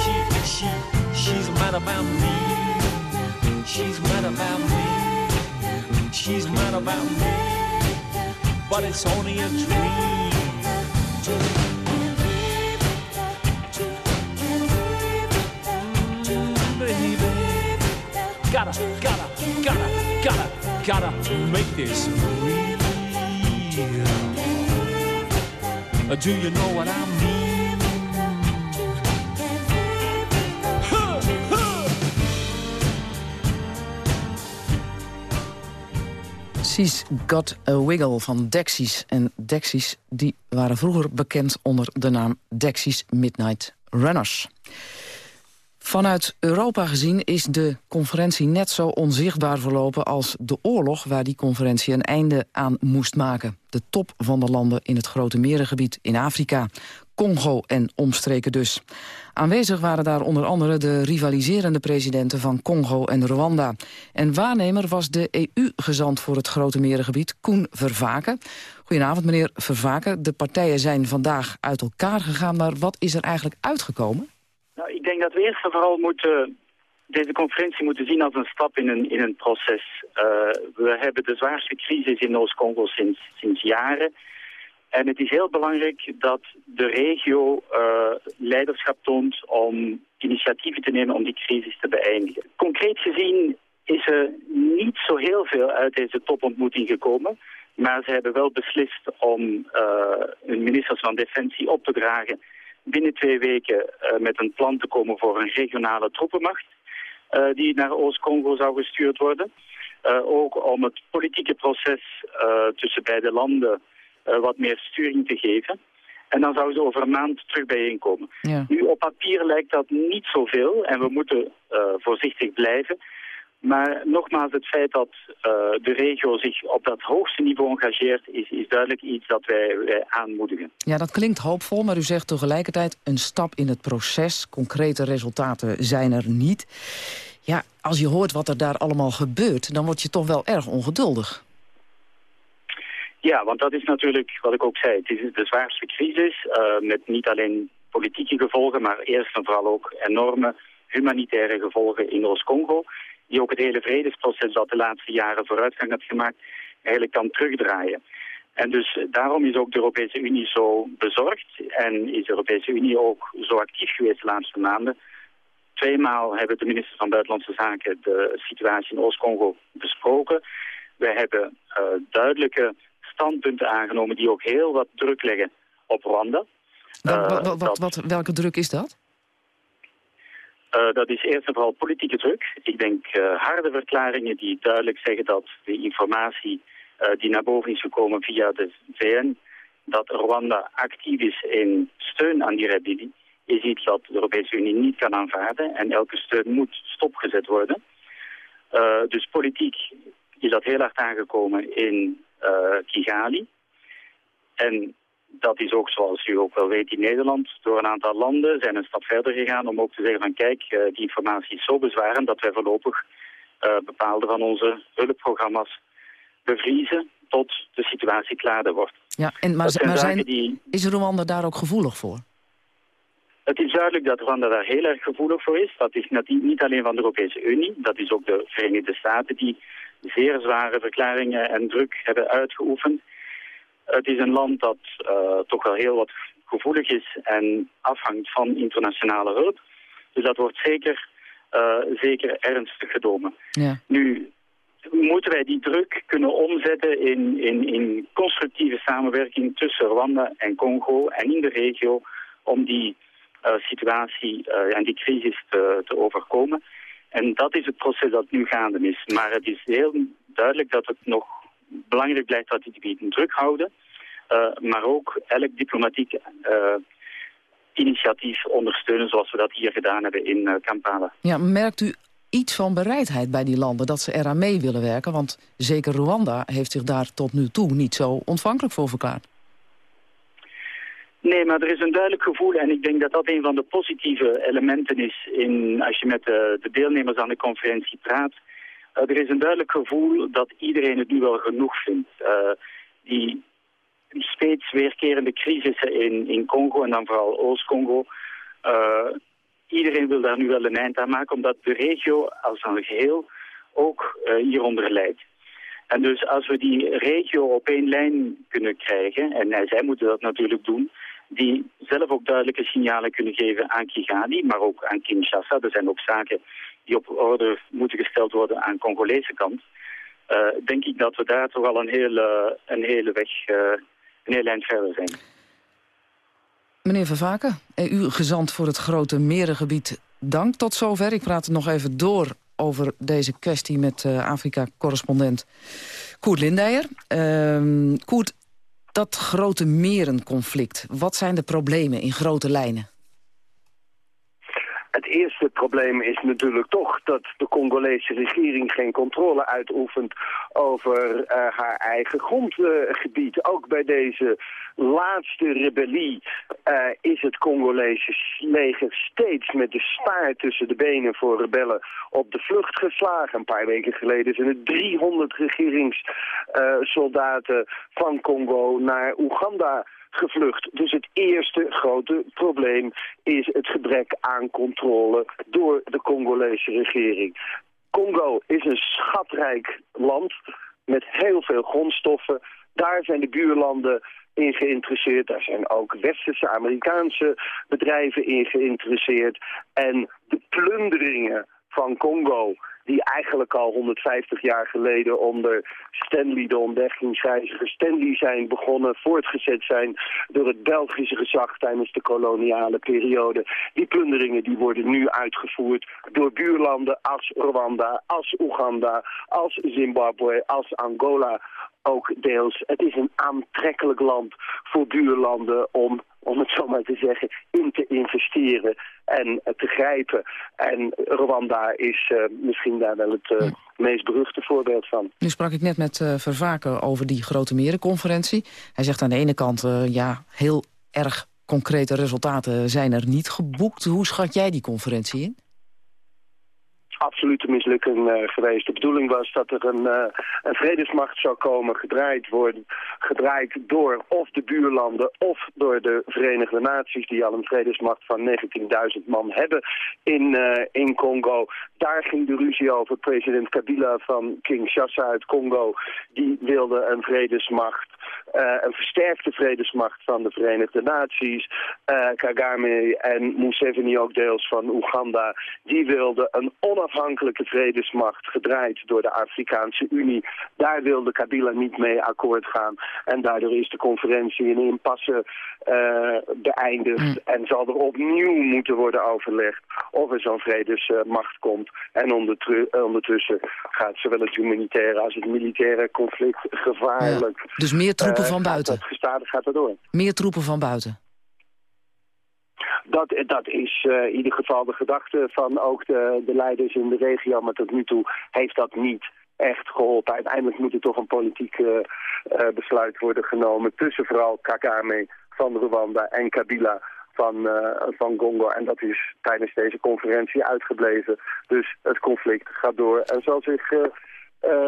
she, she, she's mad about me. She's mad about me. She's mad about me. But it's only a dream. Mm, gotta, gotta, gotta, gotta, gotta make this real. Do you know what I mean? Huh, Got a Wiggle van Dexys. En Dexys die waren vroeger bekend onder de naam Dexys Midnight Runners. Vanuit Europa gezien is de conferentie net zo onzichtbaar verlopen... als de oorlog waar die conferentie een einde aan moest maken. De top van de landen in het Grote Merengebied in Afrika. Congo en omstreken dus. Aanwezig waren daar onder andere de rivaliserende presidenten van Congo en Rwanda. En waarnemer was de EU-gezant voor het Grote Merengebied, Koen Vervaken. Goedenavond, meneer Vervaken. De partijen zijn vandaag uit elkaar gegaan, maar wat is er eigenlijk uitgekomen? Nou, ik denk dat we eerst en vooral moeten, deze conferentie moeten zien als een stap in een, in een proces. Eh, we hebben de zwaarste crisis in Oost-Congo sinds, sinds jaren. En het is heel belangrijk dat de regio eh, leiderschap toont om initiatieven te nemen om die crisis te beëindigen. Concreet gezien is er niet zo heel veel uit deze topontmoeting gekomen. Maar ze hebben wel beslist om eh, hun ministers van Defensie op te dragen binnen twee weken eh, met een plan te komen voor een regionale troepenmacht eh, die naar Oost-Congo zou gestuurd worden. Eh, ook om het politieke proces tussen beide landen wat meer sturing te geven. En dan zouden ze over een maand terug bijeenkomen. Ja. Nu, op papier lijkt dat niet zoveel en we moeten voorzichtig blijven. Maar nogmaals, het feit dat eh, de regio zich op dat hoogste niveau engageert... is, is duidelijk iets dat wij, wij aanmoedigen. Ja, dat klinkt hoopvol, maar u zegt tegelijkertijd een stap in het proces. Concrete resultaten zijn er niet. Ja, als je hoort wat er daar allemaal gebeurt, dan word je toch wel erg ongeduldig. Ja, want dat is natuurlijk wat ik ook zei. Het is de zwaarste crisis eh, met niet alleen politieke gevolgen, maar eerst en vooral ook enorme humanitaire gevolgen in Oost-Congo. Die ook het hele vredesproces dat de laatste jaren vooruitgang had gemaakt, eigenlijk kan terugdraaien. En dus daarom is ook de Europese Unie zo bezorgd en is de Europese Unie ook zo actief geweest de laatste maanden. Tweemaal hebben de ministers van Buitenlandse Zaken de situatie in Oost-Congo besproken. We hebben eh, duidelijke standpunten aangenomen die ook heel wat druk leggen op Rwanda. Wa- Eh, wa- wa- wat, dat- wat, welke druk is dat? Uh, dat is eerst en vooral politieke druk. Ik denk uh, harde verklaringen die duidelijk zeggen dat de informatie uh, die naar boven is gekomen via de VN, dat Rwanda actief is in steun aan die rebellie, is iets dat de Europese Unie niet kan aanvaarden en elke steun moet stopgezet worden. dus politiek is dat heel hard aangekomen in Kigali. En dat is ook, zoals u ook wel weet, in Nederland door een aantal landen zijn een stap verder gegaan om ook te zeggen van kijk, uh, die informatie is zo bezwarend dat wij voorlopig uh, bepaalde van onze hulpprogramma's bevriezen tot de situatie klaarder wordt. Ja, en maar, zijn maar zijn, die... is Rwanda daar ook gevoelig voor? Het is duidelijk dat Rwanda daar heel erg gevoelig voor is. Dat is niet alleen van de Europese Unie, dat is ook de Verenigde Staten die zeer zware verklaringen en druk hebben uitgeoefend. Het is een land dat uh, toch wel heel wat gevoelig is en afhangt van internationale hulp. Dus dat wordt zeker, uh, zeker ernstig genomen. Ja. Nu moeten wij die druk kunnen omzetten in, in, in constructieve samenwerking tussen Rwanda en Congo en in de regio om die uh, situatie en die crisis te, te overkomen. En dat is het proces dat nu gaande is. Maar het is heel duidelijk dat het nog belangrijk blijft dat die gebieden druk houden. Uh, maar ook elk diplomatiek uh, initiatief ondersteunen zoals we dat hier gedaan hebben in uh, Kampala. Ja, merkt u iets van bereidheid bij die landen dat ze eraan mee willen werken? Want zeker Rwanda heeft zich daar tot nu toe niet zo ontvankelijk voor verklaard. Nee, maar er is een duidelijk gevoel en ik denk dat dat een van de positieve elementen is in, als je met de, de deelnemers aan de conferentie praat. Uh, er is een duidelijk gevoel dat iedereen het nu wel genoeg vindt. Uh, die steeds weerkerende crisissen in, in Congo en dan vooral Oost-Congo. Uh, iedereen wil daar nu wel een eind aan maken, omdat de regio als een geheel ook hieronder leidt. En dus als we die regio op één lijn kunnen krijgen, en zij moeten dat natuurlijk doen, die zelf ook duidelijke signalen kunnen geven aan Kigali, maar ook aan Kinshasa. Er zijn ook zaken die op orde moeten gesteld worden aan Congolese kant. Uh, denk ik dat we daar toch al een hele, een hele weg uh, een heel eind verder zijn. Meneer Vervaken, EU-gezant voor het grote merengebied, dank tot zover. Ik praat nog even door over deze kwestie met uh, Afrika-correspondent Koert Lindeyer. Uh, Koert, dat grote merenconflict, wat zijn de problemen in grote lijnen? Het eerste probleem is natuurlijk toch dat de Congolese regering geen controle uitoefent over uh, haar eigen grondgebied. Ook bij deze laatste rebellie uh, is het Congolese leger steeds met de staart tussen de benen voor rebellen op de vlucht geslagen. Een paar weken geleden zijn er 300 regeringssoldaten van Congo naar Oeganda gevlucht. Dus het eerste grote probleem is het gebrek aan controle door de Congolese regering. Congo is een schatrijk land met heel veel grondstoffen. Daar zijn de buurlanden in geïnteresseerd. Daar zijn ook westerse, Amerikaanse bedrijven in geïnteresseerd. En de plunderingen van Congo die eigenlijk al 150 jaar geleden onder Stanley, de ontdekkingsreiziger Stanley, zijn begonnen, voortgezet zijn door het Belgische gezag tijdens de koloniale periode. Die plunderingen die worden nu uitgevoerd door buurlanden als Rwanda, als Oeganda, als Zimbabwe, als Angola ook deels. Het is een aantrekkelijk land voor buurlanden om om het zo maar te zeggen, in te investeren en te grijpen. En Rwanda is uh, misschien daar wel het uh, meest beruchte voorbeeld van. Nu sprak ik net met Vervaken over die grote merenconferentie. Hij zegt aan de ene kant, ja, heel erg concrete resultaten zijn er niet geboekt. Hoe schat jij die conferentie in? Absolute mislukking uh, geweest. De bedoeling was dat er een, uh, een vredesmacht zou komen, gedraaid worden, gedraaid door of de buurlanden of door de Verenigde Naties, die al een vredesmacht van 19.000 man hebben in, uh, in Congo. Daar ging de ruzie over. President Kabila van Kinshasa uit Congo, die wilde een vredesmacht eh, een versterkte vredesmacht van de Verenigde Naties. Eh, Kagame en Museveni ook deels van Oeganda, die wilden een onafhankelijke vredesmacht gedraaid door de Afrikaanse Unie. Daar wilde Kabila niet mee akkoord gaan. En daardoor is de conferentie in impasse eh, beëindigd. En zal er opnieuw moeten worden overlegd of er zo'n vredesmacht komt. En eh, ondertussen gaat zowel het humanitaire als het militaire conflict gevaarlijk. Dus meer troepen Eh, van gaat buiten. dat gestadig gaat dat door. Meer troepen van buiten. Dat, dat is eh, in ieder geval de gedachte van ook de, de leiders in de regio. Maar tot nu toe heeft dat niet echt geholpen. Uiteindelijk moet er toch een politiek eh, eh, besluit worden genomen... tussen vooral Kagame van Rwanda en Kabila van, van Congo. En dat is tijdens deze conferentie uitgebleven. Dus het conflict gaat door en zal zich...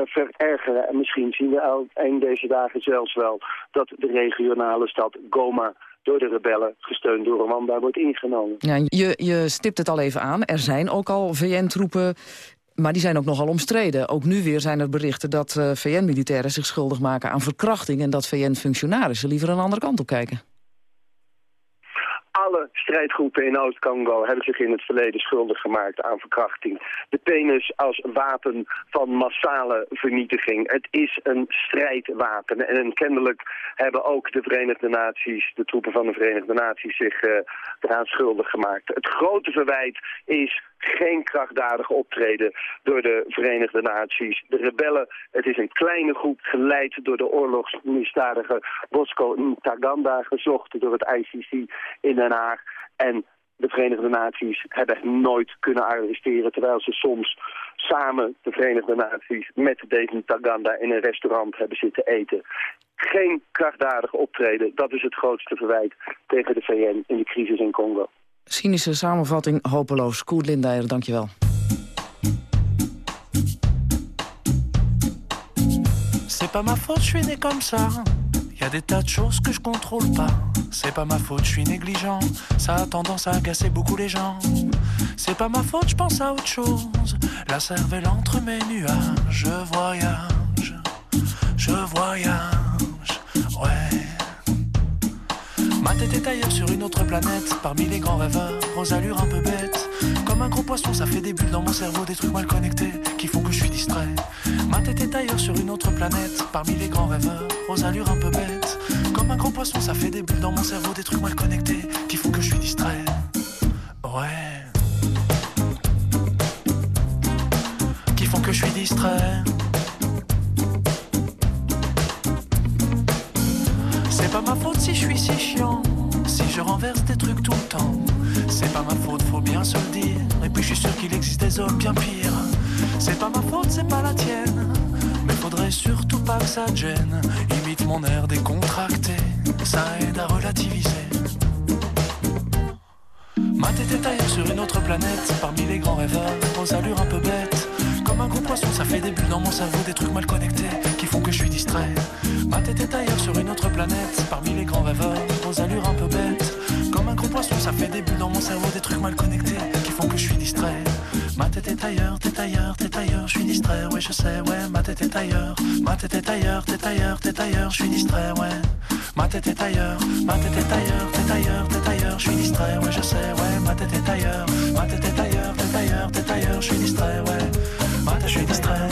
verergeren. En misschien zien we el- een deze dagen zelfs wel dat de regionale stad Goma door de rebellen, gesteund door Rwanda, wordt ingenomen. Ja, je, je stipt het al even aan. Er zijn ook al VN-troepen, maar die zijn ook nogal omstreden. Ook nu weer zijn er berichten dat eh, VN-militairen zich schuldig maken aan verkrachting... en dat VN-functionarissen liever een andere kant op kijken. Alle strijdgroepen in Oost-Congo hebben zich in het verleden schuldig gemaakt aan verkrachting. De penis als wapen van massale vernietiging. Het is een strijdwapen. En kennelijk hebben ook de Verenigde Naties, de troepen van de Verenigde Naties, zich eh, eraan schuldig gemaakt. Het grote verwijt is geen krachtdadig optreden door de Verenigde Naties. De rebellen, het is een kleine groep geleid door de oorlogsmisdadiger Bosco Ntaganda, gezocht door het ICC in Den Haag. En de Verenigde Naties hebben nooit kunnen arresteren, terwijl ze soms samen, de Verenigde Naties, met deze Ntaganda in een restaurant hebben zitten eten. Geen krachtdadig optreden, dat is het grootste verwijt tegen de VN in de crisis in Congo. Cynische samenvatting, hopeloos. Koert Lindeyer, dankjewel. C'est pas ma faute, je suis né comme ça. Y a des tas de choses que je contrôle pas. C'est pas ma faute, je suis négligent. Ça a tendance à agacer beaucoup les gens. C'est pas ma faute, je pense à autre chose. La cervelle entre mes nuages. Je voyage, je voyage, ouais. Ma tête est ailleurs sur une autre planète, parmi les grands rêveurs, aux allures un peu bêtes. Comme un gros poisson, ça fait des bulles dans mon cerveau, des trucs mal connectés qui font que je suis distrait. Ma tête est ailleurs sur une autre planète, parmi les grands rêveurs, aux allures un peu bêtes. Comme un gros poisson, ça fait des bulles dans mon cerveau, des trucs mal connectés qui font que je suis distrait. Ouais. Qui font que je suis distrait. Ma faute si je suis si chiant, si je renverse des trucs tout le temps. C'est pas ma faute, faut bien se le dire. Et puis je suis sûr qu'il existe des hommes bien pires. C'est pas ma faute, c'est pas la tienne. Mais faudrait surtout pas que ça gêne. Imite mon air décontracté, ça aide à relativiser. Ma tête est ailleurs sur une autre planète, parmi les grands rêveurs, aux allures un peu bêtes. Comme un gros poisson, ça fait des bulles dans mon cerveau, des trucs mal connectés qui font que je suis distrait. Ma tête est ailleurs sur une autre planète, parmi les grands rêveurs, aux allures un peu bêtes. Comme un gros poisson, ça fait des bulles dans mon cerveau, des trucs mal connectés qui font que je suis distrait. Ma tête est ailleurs, t'es ailleurs, t'es ailleurs, je suis distrait, ouais je sais, ouais, ma tête est ailleurs. Ma tête est ailleurs, t'es ailleurs, t'es ailleurs, je suis distrait, ouais. Ma tête est ailleurs, ma tête est ailleurs, t'es ailleurs, t'es ailleurs, je suis distrait, ouais je sais, ouais, ma tête est ailleurs. Ma tête est ailleurs, t'es ailleurs, t'es ailleurs, je suis distrait, ouais. Ma tête, je suis distrait,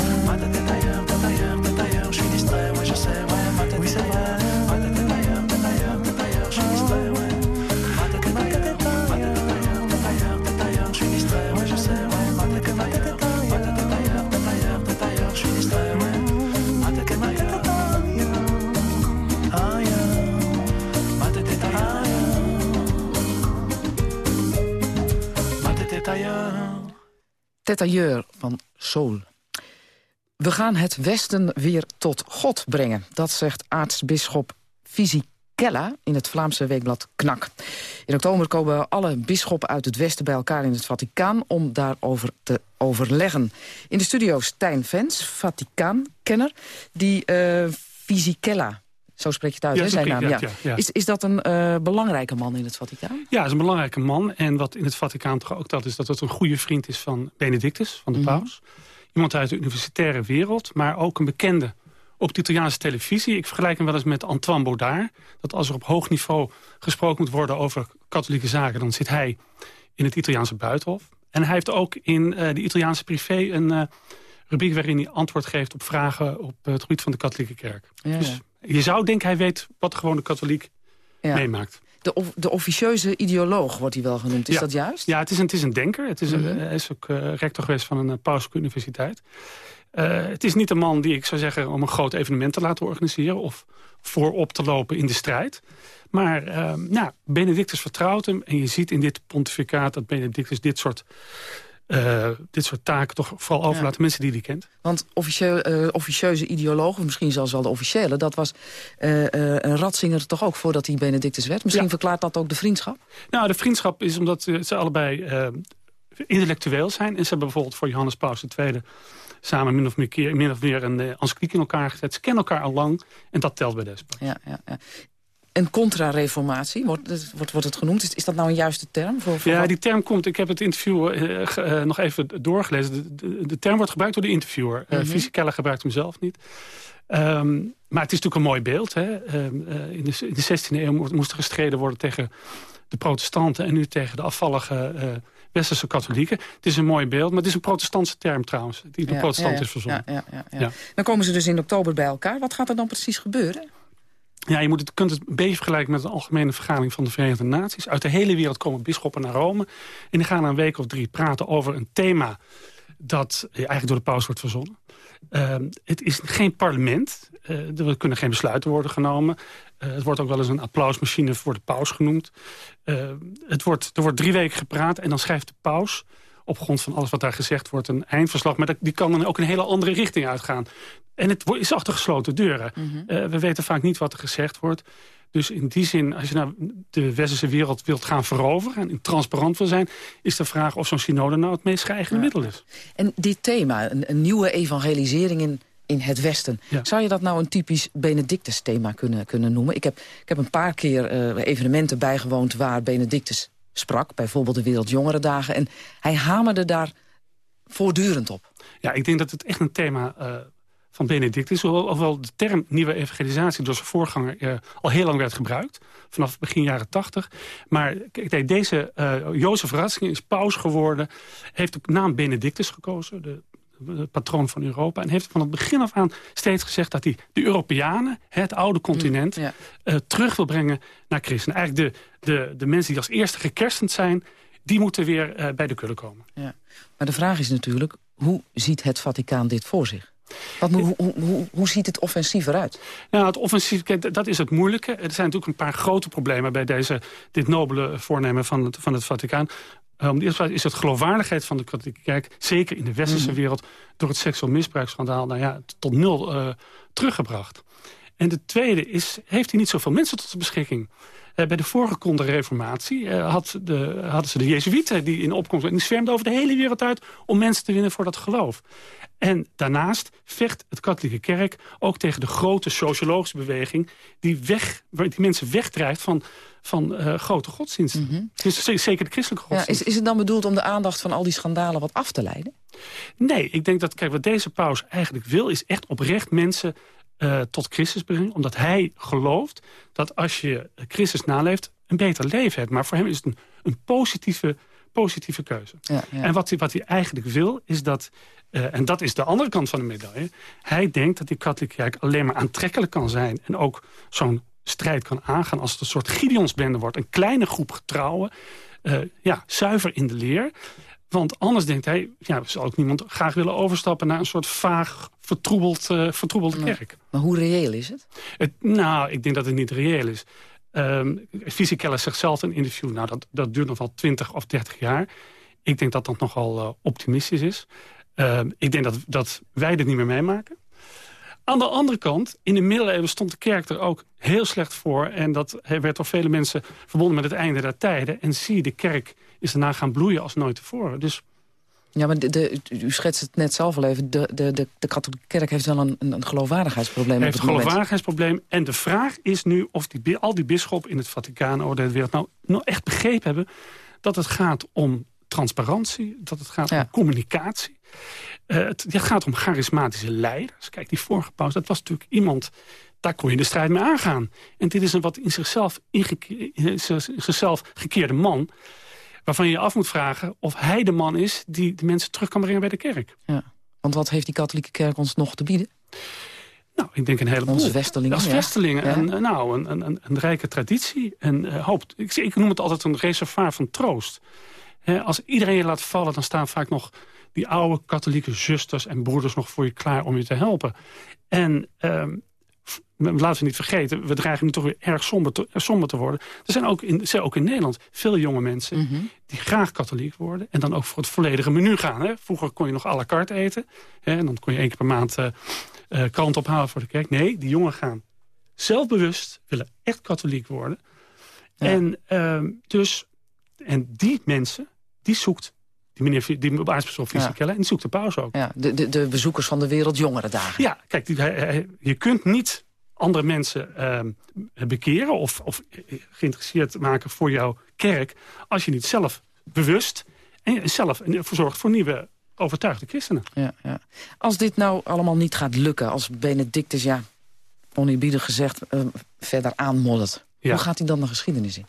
Tetailleur van Soul. We gaan het Westen weer tot God brengen. Dat zegt aartsbisschop Fisichella in het Vlaamse weekblad Knak. In oktober komen alle bisschoppen uit het Westen bij elkaar in het Vaticaan... om daarover te overleggen. In de studio Stijn Vens, Vaticaan-kenner, die uh, Fisichella... Zo spreek je het uit, Ja, hè, zijn naam. ja, Ja. ja, ja. Is, is dat een eh, belangrijke man in het Vaticaan? Ja, is een belangrijke man. En wat in het Vaticaan toch ook dat is... dat het een goede vriend is van Benedictus, van de Mhm. paus. Iemand uit de universitaire wereld, maar ook een bekende op de Italiaanse televisie. Ik vergelijk hem wel eens met Antoine Baudard. Dat als er op hoog niveau gesproken moet worden over katholieke zaken... dan zit hij in het Italiaanse buitenhof. En hij heeft ook in eh, de Italiaanse privé een uh, rubriek... waarin hij antwoord geeft op vragen op het gebied van de katholieke kerk. Ja, dus ja. Je zou denken, hij weet wat de gewone katholiek Ja. meemaakt. De, of- de officieuze ideoloog wordt hij wel genoemd. Is Ja. dat juist? Ja, het is een, het is een denker. Het is een, Mhm. Hij is ook eh, rector geweest van een uh, pauselijke universiteit. Eh, het is niet een man die ik zou zeggen om een groot evenement te laten organiseren... of voorop te lopen in de strijd. Maar eh, nou, Benedictus vertrouwt hem. En je ziet in dit pontificaat dat Benedictus dit soort, eh, dit soort taken... toch vooral overlaat aan mensen die hij kent. Want officieu, eh, officieuze ideoloog, of misschien zelfs wel de officiële... dat was eh een Ratzinger toch ook voordat hij Benedictus werd? Misschien verklaart dat ook de vriendschap? Nou, de vriendschap is omdat ze allebei intellectueel zijn. En ze hebben bijvoorbeeld voor Johannes Paus II... samen min of meer, keer, min of meer een uh, encycliek in elkaar gezet. Ze kennen elkaar al lang en dat telt bij deze. Ja, ja, ja. Een contra-reformatie, wordt, het- wordt, wordt het genoemd. Is, is dat nou een juiste term? Voor, voor Ja, wat? die term komt. Ik heb het interview eh, eh, nog even doorgelezen. De, de, de term wordt gebruikt door de interviewer. Mhm. Fisichella gebruikt hem zelf niet. Ehm, maar het is natuurlijk een mooi beeld. Hè? Ehm, eh, in, de, in de 16e eeuw mo- moest er gestreden worden tegen de protestanten... en nu tegen de afvallige westerse katholieken. Het is een mooi beeld, maar het is een protestantse term trouwens... die door Ja, protestanten ja, is verzonnen. Ja, ja, ja, ja. Ja. Dan komen ze dus in oktober bij elkaar. Wat gaat er dan precies gebeuren? Ja, je moet het, kunt het een beetje vergelijken met een algemene vergadering van de Verenigde Naties. Uit de hele wereld komen bisschoppen naar Rome. En die gaan een week of drie praten over een thema dat eh, eigenlijk door de paus wordt verzonnen. Ehm, het is geen parlement. Eh, er kunnen geen besluiten worden genomen. Eh, het wordt ook wel eens een applausmachine voor de paus genoemd. Eh, het wordt, er wordt drie weken gepraat en dan schrijft de paus op grond van alles wat daar gezegd wordt een eindverslag. Maar die kan dan ook een hele andere richting uitgaan. En het is achter gesloten deuren. Eh, we weten vaak niet wat er gezegd wordt. Dus in die zin, als je nou de westerse wereld wilt gaan veroveren... en transparant wil zijn, is de vraag of zo'n synode nou het meest geëigende middel is. En dit thema, een, een nieuwe evangelisering in, in het Westen... zou je dat nou een typisch Benedictus-thema kunnen, kunnen noemen? Ik heb, ik heb een paar keer eh, evenementen bijgewoond waar Benedictus sprak. Bijvoorbeeld de Wereldjongerendagen. En hij hamerde daar voortdurend op. Ja, ik denk dat het echt een thema eh, van Benedict is. Hoewel de term nieuwe evangelisatie door zijn voorganger eh, al heel lang werd gebruikt. Vanaf begin jaren tachtig. Maar kijk, deze eh Jozef Ratzinger is paus geworden. Heeft de naam Benedictus gekozen. De patroon van Europa. En heeft van het begin af aan steeds gezegd dat hij de Europeanen, het oude continent, eh, terug wil brengen naar christen. Eigenlijk de, de, de mensen die als eerste gekerstend zijn, die moeten weer eh, bij de kudde komen. Ja. Maar de vraag is natuurlijk, hoe ziet het Vaticaan dit voor zich? Wat, hoe, hoe, hoe, hoe ziet het offensief eruit? Nou, het offensief, dat- dat is het moeilijke. Er zijn natuurlijk een paar grote problemen bij deze, dit nobele voornemen van het, van het Vaticaan. Eh, Om de eerste plaats is het geloofwaardigheid van de katholieke kerk... zeker in de westerse Mhm. wereld door het seksueel misbruiksschandaal... Nou ja, tot nul eh, teruggebracht. En de tweede is, heeft hij niet zoveel mensen tot zijn beschikking? Eh, bij de voorgekonde reformatie eh, had de, hadden ze de Jezuïeten die in opkomst... en die zwermden over de hele wereld uit om mensen te winnen voor dat geloof. En daarnaast vecht het katholieke kerk ook tegen de grote sociologische beweging... die, weg, die mensen wegdrijft van, van eh, grote godsdiensten. Dus z- zeker de christelijke Ja, godsdienst. is, is het dan bedoeld om de aandacht van al die schandalen wat af te leiden? Nee, ik denk dat kijk, wat deze paus eigenlijk wil... is echt oprecht mensen eh, tot Christus brengen. Omdat hij gelooft dat als je Christus naleeft... een beter leven hebt. Maar voor hem is het een, een positieve, positieve keuze. Ja, ja. En wat hij, wat hij eigenlijk wil, is dat... eh, en dat is de andere kant van de medaille. Hij denkt dat die katholieke kerk alleen maar aantrekkelijk kan zijn... en ook zo'n strijd kan aangaan als het een soort Gideonsbende wordt. Een kleine groep getrouwen, eh, ja, zuiver in de leer... Want anders denkt hij, ja, zal ook niemand graag willen overstappen... naar een soort vaag, vertroebeld, eh, vertroebelde kerk. Maar hoe reëel is het? Het, nou, ik denk dat het niet reëel is. Um, zegt zelf in een interview... nou, dat, dat duurt nog wel 20 of 30 jaar. Ik denk dat dat nogal uh, optimistisch is. Um, ik denk dat, dat wij dit niet meer meemaken. Aan de andere kant, in de middeleeuwen stond de kerk er ook heel slecht voor. En dat werd door vele mensen verbonden met het einde der tijden. En zie je, de kerk is daarna gaan bloeien als nooit tevoren. Dus ja, maar de, de, u schetst het net zelf al even. De, de, de, de katholieke kerk heeft wel een, een, geloofwaardigheidsprobleem. heeft een geloofwaardigheidsprobleem. En de vraag is nu of die, al die bisschoppen in het Vaticaan... over de wereld nou, nou echt begrepen hebben... dat het gaat om transparantie, dat het gaat ja. om communicatie. Eh, het, het gaat om charismatische leiders. Kijk, die vorige paus, dat was natuurlijk iemand... daar kon je de strijd mee aangaan. En dit is een wat in zichzelf, in zichzelf gekeerde man... waarvan je je af moet vragen of hij de man is... die de mensen terug kan brengen bij de kerk. Ja. Want wat heeft die katholieke kerk ons nog te bieden? Nou, ik denk een heleboel. Onze Westerlingen, Als. Ja. En, eh, nou, een, een, een, rijke traditie. En eh, hoop. Ik, ik noem het altijd een reservoir van troost. Als iedereen je laat vallen, dan staan vaak nog die oude katholieke zusters en broeders nog voor je klaar om je te helpen. En ehm, laten we niet vergeten, we dreigen nu toch weer erg somber te, eh, somber te worden. Er zijn ook, in, zijn ook in Nederland veel jonge mensen Mhm. die graag katholiek worden. En dan ook voor het volledige menu gaan. Hè. Vroeger kon je nog à la carte eten. Hè, en dan kon je één keer per maand eh, eh, krant ophalen voor de kerk. Nee, die jongen gaan zelfbewust, willen echt katholiek worden. En, ehm, dus, en die mensen, die zoekt die meneer die aartsbisschop Fisichella, en die zoekt de paus ook. Ja, de, de, de bezoekers van de wereld jongere dagen. Ja, kijk, die- hij- hij- je kunt niet andere mensen ehm, bekeren of, of geïnteresseerd maken voor jouw kerk... als je niet zelf bewust en zelf ervoor zorgt voor nieuwe overtuigde christenen. Ja, ja. Als dit nou allemaal niet gaat lukken, als Benedictus, ja, oneerbiedig gezegd, eh, verder aanmoddert... Ja. hoe gaat hij dan de geschiedenis in?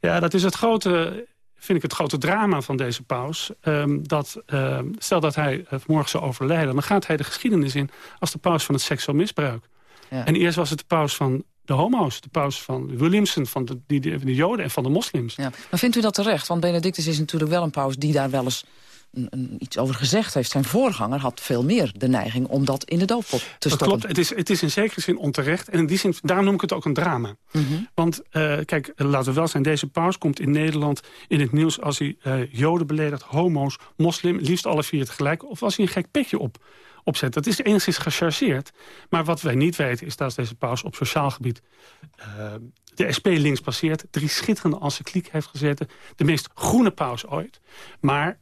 Ja, dat is het grote, vind ik het grote drama van deze paus. Ehm, dat, ehm, stel dat hij eh, morgen zou overlijden, dan gaat hij de geschiedenis in als de paus van het seksueel misbruik. Ja. En eerst was het de paus van de homo's, de paus van Williamson, van de, die, de, de joden en van de moslims. Ja. Maar vindt u dat terecht? Want Benedictus is natuurlijk wel een paus die daar wel eens een, een- iets over gezegd heeft. Zijn voorganger had veel meer de neiging om dat in de doofpot te Dat stoppen. klopt, het is, het is in zekere zin onterecht. En in die zin, daarom noem ik het ook een drama. Mhm. Want eh, kijk, laten we wel zijn, deze paus komt in Nederland in het nieuws... als hij eh, joden beledigt, homo's, moslim, liefst alle vier tegelijk... of als hij een gek petje op, opzet. Dat is enigszins gechargeerd. Maar wat wij niet weten is dat deze paus op sociaal gebied... eh, de SP links passeert, drie schitterende encycliek heeft gezeten... de meest groene paus ooit. Maar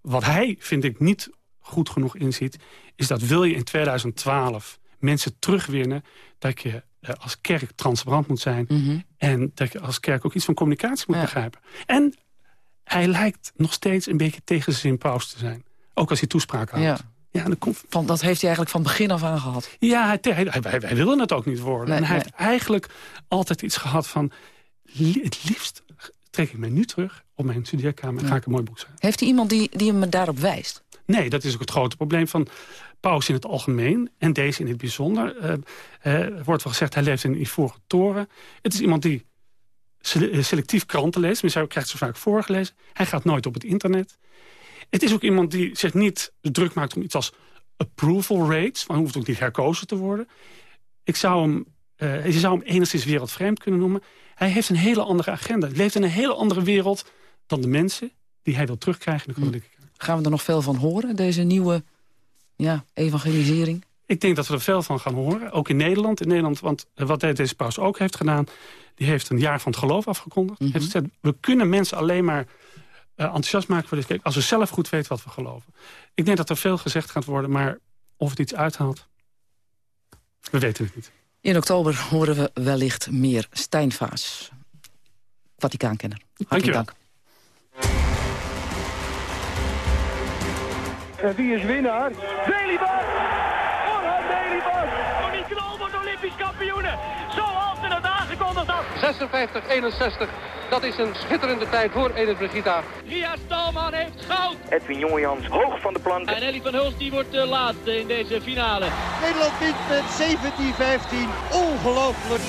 wat hij, vind ik, niet goed genoeg inziet... is dat wil je in 2012 mensen terugwinnen... dat je eh, als kerk transparant moet zijn... Mhm. en dat je als kerk ook iets van communicatie moet begrijpen. En hij lijkt nog steeds een beetje tegen zijn paus te zijn. Ook als hij toespraken houdt. Ja. Ja, dan komt... Van, dat heeft hij eigenlijk van begin af aan gehad. Ja, hij, hij, willen het ook niet worden. Nee, en hij nee. heeft eigenlijk altijd iets gehad van... li- het liefst trek ik me nu terug op mijn studeerkamer... en ga ik een mooi boek schrijven. Heeft hij iemand die, die hem daarop wijst? Nee, dat is ook het grote probleem van paus in het algemeen... en deze in het bijzonder. Er wordt wel gezegd, hij leeft in een ivoren toren. Het is iemand die sele- selectief kranten leest. Maar hij krijgt ze vaak voorgelezen. Hij gaat nooit op het internet. Het is ook iemand die zich niet druk maakt om iets als approval rates. Hij hoeft ook niet herkozen te worden. Ik zou hem, eh, je zou hem enigszins wereldvreemd kunnen noemen. Hij heeft een hele andere agenda. Hij leeft in een hele andere wereld dan de mensen die hij wil terugkrijgen in de kerk. Gaan we er nog veel van horen, deze nieuwe ja, evangelisering? Ik denk dat we er veel van gaan horen, ook in Nederland. In Nederland want wat deze paus ook heeft gedaan... die heeft een jaar van het geloof afgekondigd. Hij heeft gezegd, we kunnen mensen alleen maar enthousiast maken voor dit kerk... als we zelf goed weten wat we geloven. Ik denk dat er veel gezegd gaat worden, maar of het iets uithaalt... we weten het niet. In oktober horen we wellicht meer Stijnvaas. Vaticaankenner. Hartelijk dank. En wie is winnaar? Delibas! Orhan Delibas! Monique Knol wordt Olympisch kampioene. 56-61. Dat is een schitterende tijd voor Edith Brigida. Ria Stalman heeft goud. Edwin Jongejans hoog van de plank. En Ellie van Hulst die wordt de laatste in deze finale. Nederland wint met 17-15. Ongelooflijk.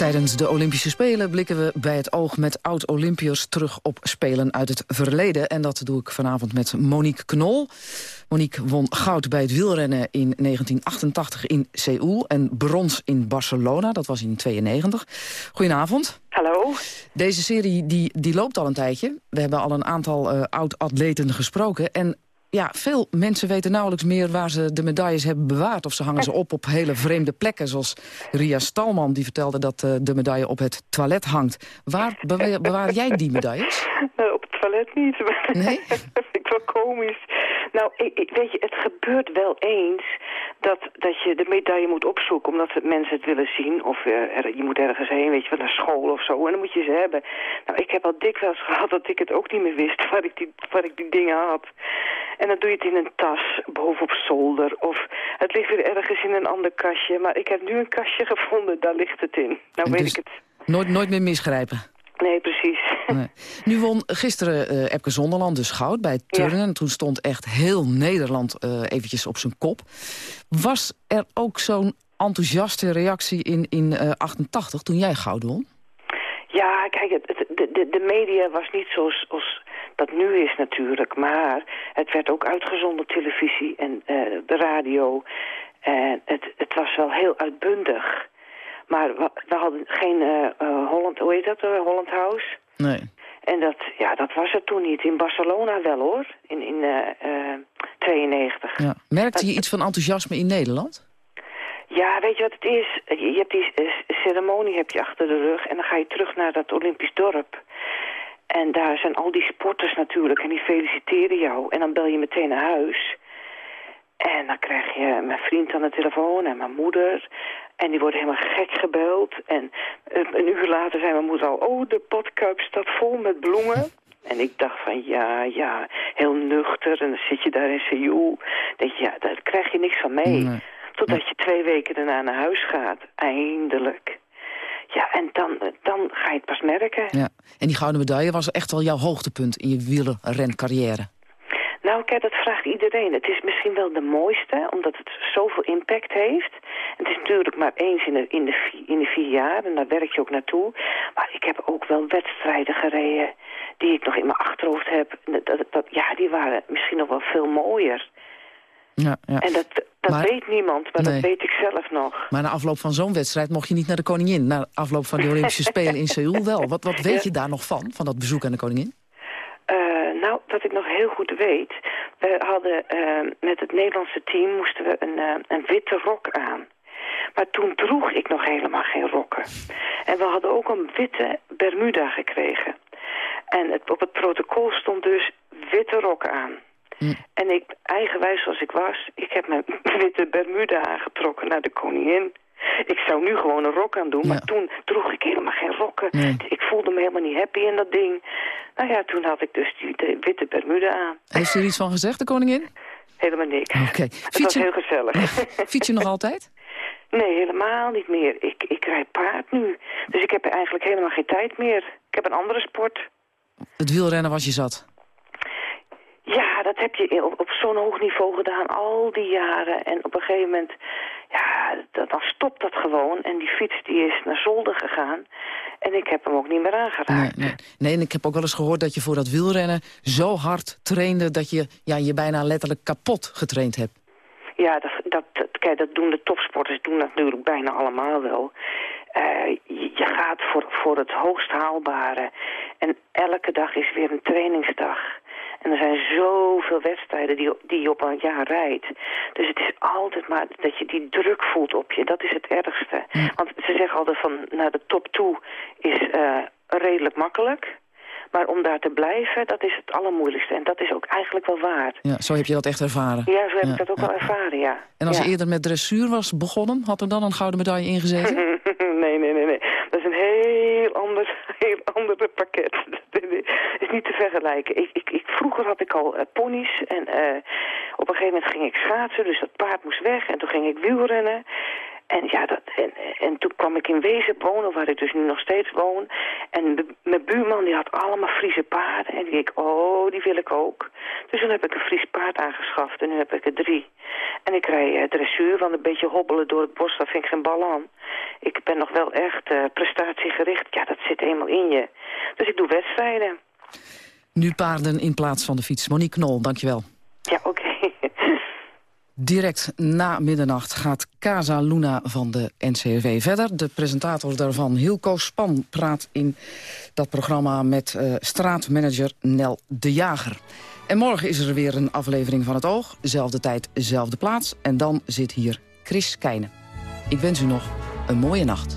Tijdens de Olympische Spelen blikken we bij het oog met oud-Olympiërs terug op Spelen uit het verleden. En dat doe ik vanavond met Monique Knol. Monique won goud bij het wielrennen in 1988 in Seoul en brons in Barcelona. Dat was in 92. Goedenavond. Hallo. Deze serie die, die loopt al een tijdje. We hebben al een aantal eh, oud-atleten gesproken. En ja, veel mensen weten nauwelijks meer waar ze de medailles hebben bewaard. Of ze hangen ze op op hele vreemde plekken. Zoals Ria Stalman, die vertelde dat eh, de medaille op het toilet hangt. Waar bewa- bewaar jij die medailles? Eh, op het toilet niet. Nee? wel komisch. Nou, ik, ik- weet je, het gebeurt wel eens dat, dat je de medaille moet opzoeken... omdat mensen het willen zien. Of eh, er- je moet ergens heen, weet je naar school of zo. En dan moet je ze hebben. Nou, ik heb al dikwijls gehad dat ik het ook niet meer wist... waar ik die, waar ik die dingen had. En dan doe je het in een tas, bovenop zolder. Of het ligt weer ergens in een ander kastje. Maar ik heb nu een kastje gevonden, daar ligt het in. Nou weet dus- ik het. Nooit, nooit meer misgrijpen. Nee, precies. Nee. Nu won gisteren eh Epke Zonderland dus goud bij turnen. En Toen stond echt heel Nederland eh, eventjes op zijn kop. Was er ook zo'n enthousiaste reactie in, in eh 88 toen jij goud won? Ja, kijk, het, het- de, de, de media was niet zoals, als dat nu is natuurlijk. Maar het werd ook uitgezonden op televisie en eh, de radio. En het, het was wel heel uitbundig. Maar we, hadden geen eh, eh, Holland, hoe heet dat, eh, Holland House. Nee. En dat, ja, dat was het toen niet. In Barcelona wel hoor, in, in eh, eh, 92. Ja. Merkte je iets van enthousiasme in Nederland? Ja, weet je wat het is? Je hebt die ceremonie heb je achter de rug en dan ga je terug naar dat Olympisch dorp. En daar zijn al die sporters natuurlijk en die feliciteren jou. En dan bel je meteen naar huis. En dan krijg je mijn vriend aan de telefoon en mijn moeder. En die worden helemaal gek gebeld. En eh, een uur later zei mijn moeder al... oh, de badkuip staat vol met bloemen. En ik dacht van, ja, ja, heel nuchter. En dan zit je daar in Seoul. Denk je, ja, daar krijg je niks van mee. Totdat je twee weken daarna naar huis gaat. Eindelijk. Ja, en dan, eh, dan ga je het pas merken. Ja. En die gouden medaille was echt wel jouw hoogtepunt in je wielerrencarrière. Nou, kijk, dat vraagt iedereen. Het is misschien wel de mooiste, omdat het zoveel impact heeft. Het is natuurlijk maar eens in de, in de, vi- in de vier jaar en daar werk je ook naartoe. Maar ik heb ook wel wedstrijden gereden die ik nog in mijn achterhoofd heb. Dat, ja, die waren misschien nog wel veel mooier. Ja, ja. En dat, dat Maar- weet niemand, maar Nee. dat weet ik zelf nog. Maar na afloop van zo'n wedstrijd mocht je niet naar de koningin. Na afloop van de Olympische Spelen in Seoul wel. Wat, wat weet je daar nog van, van dat bezoek aan de koningin? Eh, nou, wat ik nog heel goed weet... we hadden eh, met het Nederlandse team moesten we een, eh, een witte rok aan. Maar toen droeg ik nog helemaal geen rokken. En we hadden ook een witte Bermuda gekregen. En het, op het protocol stond dus witte rok aan. En ik, eigenwijs zoals ik was, ik heb mijn witte Bermuda aangetrokken naar de koningin. Ik zou nu gewoon een rok aan doen, maar toen droeg ik helemaal geen rokken. Ik voelde me helemaal niet happy in dat ding. Nou ja, toen had ik dus die de witte Bermuda aan. Heeft u er iets van gezegd, de koningin? Helemaal niks. Oké. Het was heel gezellig. Fiets je nog altijd? Nee, helemaal niet meer. Ik, ik rijd paard nu. Dus ik heb eigenlijk helemaal geen tijd meer. Ik heb een andere sport. Het wielrennen was je zat. Ja, dat heb je op, op zo'n hoog niveau gedaan al die jaren. En op een gegeven moment, ja, dat, dan stopt dat gewoon. En die fiets die is naar zolder gegaan. En ik heb hem ook niet meer aangeraakt. Nee, nee. nee, en ik heb ook wel eens gehoord dat je voor dat wielrennen zo hard trainde... dat je ja, je bijna letterlijk kapot getraind hebt. Ja, dat, dat, kijk, dat doen de topsporters doen dat natuurlijk bijna allemaal wel. Eh, je, je gaat voor, voor het hoogst haalbare. En elke dag is weer een trainingsdag. En er zijn zoveel wedstrijden die, die je op een jaar rijdt. Dus het is altijd maar dat je die druk voelt op je. Dat is het ergste. Want ze zeggen altijd van naar de top toe is eh, redelijk makkelijk. Maar om daar te blijven, dat is het allermoeilijkste. En dat is ook eigenlijk wel waar. Ja, zo heb je dat echt ervaren. Ja, zo heb Ja, ik dat ook wel ervaren, ja. En als ja. je eerder met dressuur was begonnen... had er dan een gouden medaille ingezeten? nee, nee, nee, nee. Dat is een heel ander, heel andere pakket. Niet te vergelijken. Ik, ik, ik, vroeger had ik al eh, ponies en eh, op een gegeven moment ging ik schaatsen, dus dat paard moest weg. En toen ging ik wielrennen. En, ja, dat, en, en toen kwam ik in Wezen wonen, waar ik dus nu nog steeds woon. En mijn buurman die had allemaal Friese paarden. En die ik, oh, die wil ik ook. Dus toen heb ik een Fries paard aangeschaft en nu heb ik er drie. En ik rij eh, dressuur, want een beetje hobbelen door het bos, daar vind ik geen bal aan. Ik ben nog wel echt eh, prestatiegericht. Ja, dat zit eenmaal in je. Dus ik doe wedstrijden. Nu paarden in plaats van de fiets. Monique Knol, dankjewel. Ja, oké. Direct na middernacht gaat Casa Luna van de NCRV verder. De presentator daarvan, Hilco Span, praat in dat programma met eh, straatmanager Nel de Jager. En morgen is er weer een aflevering van het Oog. Zelfde tijd, zelfde plaats. En dan zit hier Chris Keijnen. Ik wens u nog een mooie nacht.